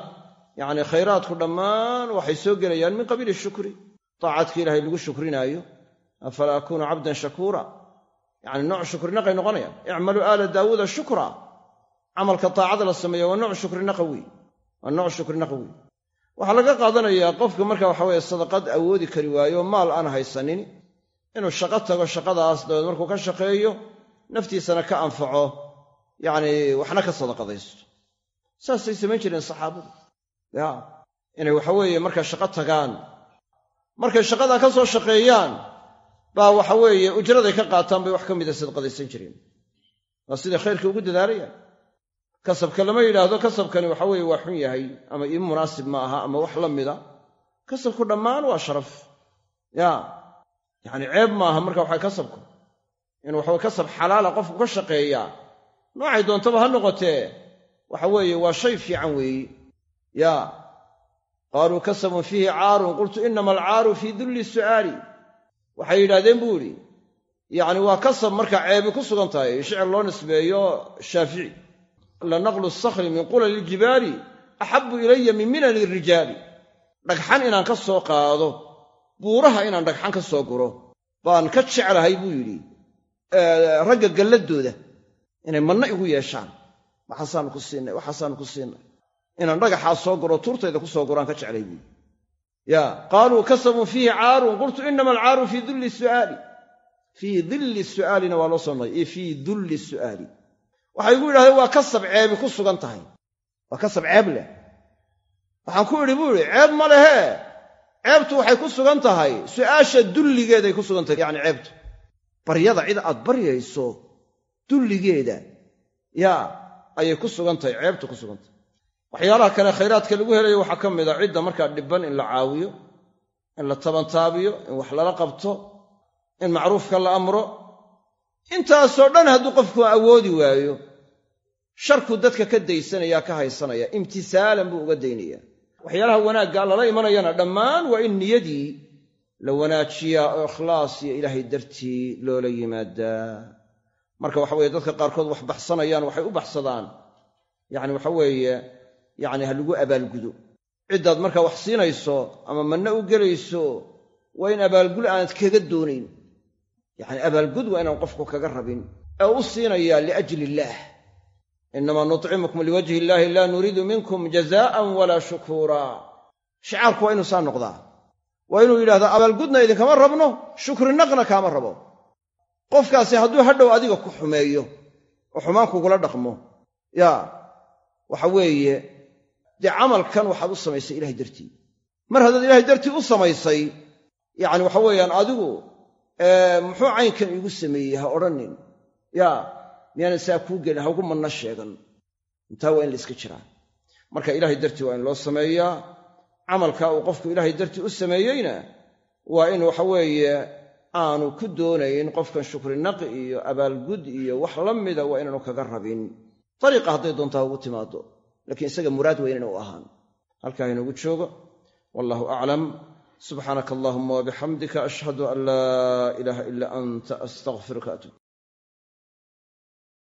Speaker 1: yacni khayraadku dhammaan waxay soo gelayaan min qabiili shukri. Taacadka ilaahay lagu shukrinaayo afala akuunu cabdan shakuura? Yacni nooc shukrinaqay noqonayaan. Icmaluu aala daawuuda shukra. Camalka taacada la sameeya waa nooc shukrinaq wey waa nooc shukrinaq wey waxaa laga qaadanayaa qofka marka waxa weye sadaqad awoodi kari waayo maal aan haysanin inuu shaqo tago shaqadaas dabeed markuu ka shaqeeyo naftiisana ka anfaco. Yacni waxna ka sadaqadaysto saasay samayn jireen saxaabadu. Ya inay waxa weeye markaa shaqo tagaan. Markay shaqadaa ka soo shaqeeyaan baa waxa weeye ujraday ka qaataan bay wax ka mida sadaqadaysan jireen. Waa siday khayrka ugu dadaalayaan kasabka lama yidhaahdo kasabkani waxa weeye waa xun yahay ama ii munaasib ma aha ama wax la mida kasabku dhammaan waa sharaf. Ya yacni ceeb maaha marka waxa kasabku. Inuu waxaweye kasab xalaala qofku ka shaqeeyaa noocay doontaba ha noqotee waxa weeye waa shay fiican weeye ya qaaluu kasabun fiihi caarun qultu inama alcaaru fii dulli su'aali. Waxay yidhahdeen buu idhi yacni waa kasab marka ceebi ku sugan tahay shicir loo nisbeeyo shaafici. Lanaqlu sakhri min qulali iljibaali axabu ilaya min minani irijaali dhagxan inaan ka soo qaado buuraha inaan dhagxan ka soo guro baan ka jeclahay buu yidhi ragga galladooda inay manna igu yeeshaan waxaasaanu ku siinay waxaasaanu ku siinay. Inaan dhagaxaa soo guro tuurtayda ku soo guraan ka jeclay buui ya qaaluu kasabun fiihi caarun qultu inama alcaaru fii dulli su'aali. Fii dilli su'aalina waa loo soo noqay iyo fii dulli su'aali. Waxay igu yidhahdeen waa kasab ceebi ku sugan tahay. Waa kasab ceeb leh. Waxaan ku idhi buu idhi ceeb ma lehee ceebtu waxay ku sugan tahay. Su'aasha dulligeeday ku sugan tahay yacni ceebtu. Baryada cid aad baryayso dulligeeda. Yaa ayay ku sugan tahay ceebtu ku sugan tahay waxyaalaha kale khayraadka lagu helayo waxaa ka mid a cidda markaa dhibban in la caawiyo in la tabantaabiyo in wax lala qabto in macruufka la amro. Intaasoo dhan hadduu qofku awoodi waayo sharku dadka ka daysanaya ka haysanaya imtisaalan buu uga daynaya waxyaalaha wanaagga lala imanayana dhammaan waa in niyadii la wanaajiyaa oo ikhlaas iyo ilaahay dartii loola yimaadaa marka waxa weye dadka qaarkood wax baxsanayaan waxay u baxsadaan. Yacni waxa weeye yacni ha lagu abaalgudo. Ciddaad markaa wax siinayso ama manna u gelayso waa in abaalgud aanad kaga doonayn. Yacni abaalgud waa inaan qofku kaga rabin. Ee u siinayaa liajli illaah innamaa nutcimukum liwajhi illaahi laa nuriidu minkum jazaa'an walaa shukuura. Shicaarku waa inuu saa noqdaa. Waa inuu yidhahdaa abaalgudna idinkama rabno shukrinaqna kaama rabo qofkaasi hadduu hadhow adiga ku xumeeyo oo xumaan kugula dhaqmo yaa waxa weeye dee camalkan waxaad u samaysay ilahay dartii. Mar haddaad ilahay dartii u samaysay yacni waxa weeyaan adigu muxuu caynkan iigu sameeyey ha odhanin. Yaa miyaanan saa kuu gelin ha ugu manna sheegan. Intaa waa in la iska jiraa. Marka ilaahay dartii waa in loo sameeyaa. Camalkaa uu qofku ilaahay dartii u sameeyeyna waa in waxa weeye aanu ku doonayn qofkan shukrinaqi iyo abaalgud iyo wax la mida waa inaanu kaga rabin. Dariiqa hadday doontaa ugu timaado laakiin isaga muraad weynana u ahaan. Halkaa inoogu joogo. Wallahu aclam. Subxaanaka allahuma wabixamdika ashhadu an laa ilaaha ilaa anta astaqfiruka atub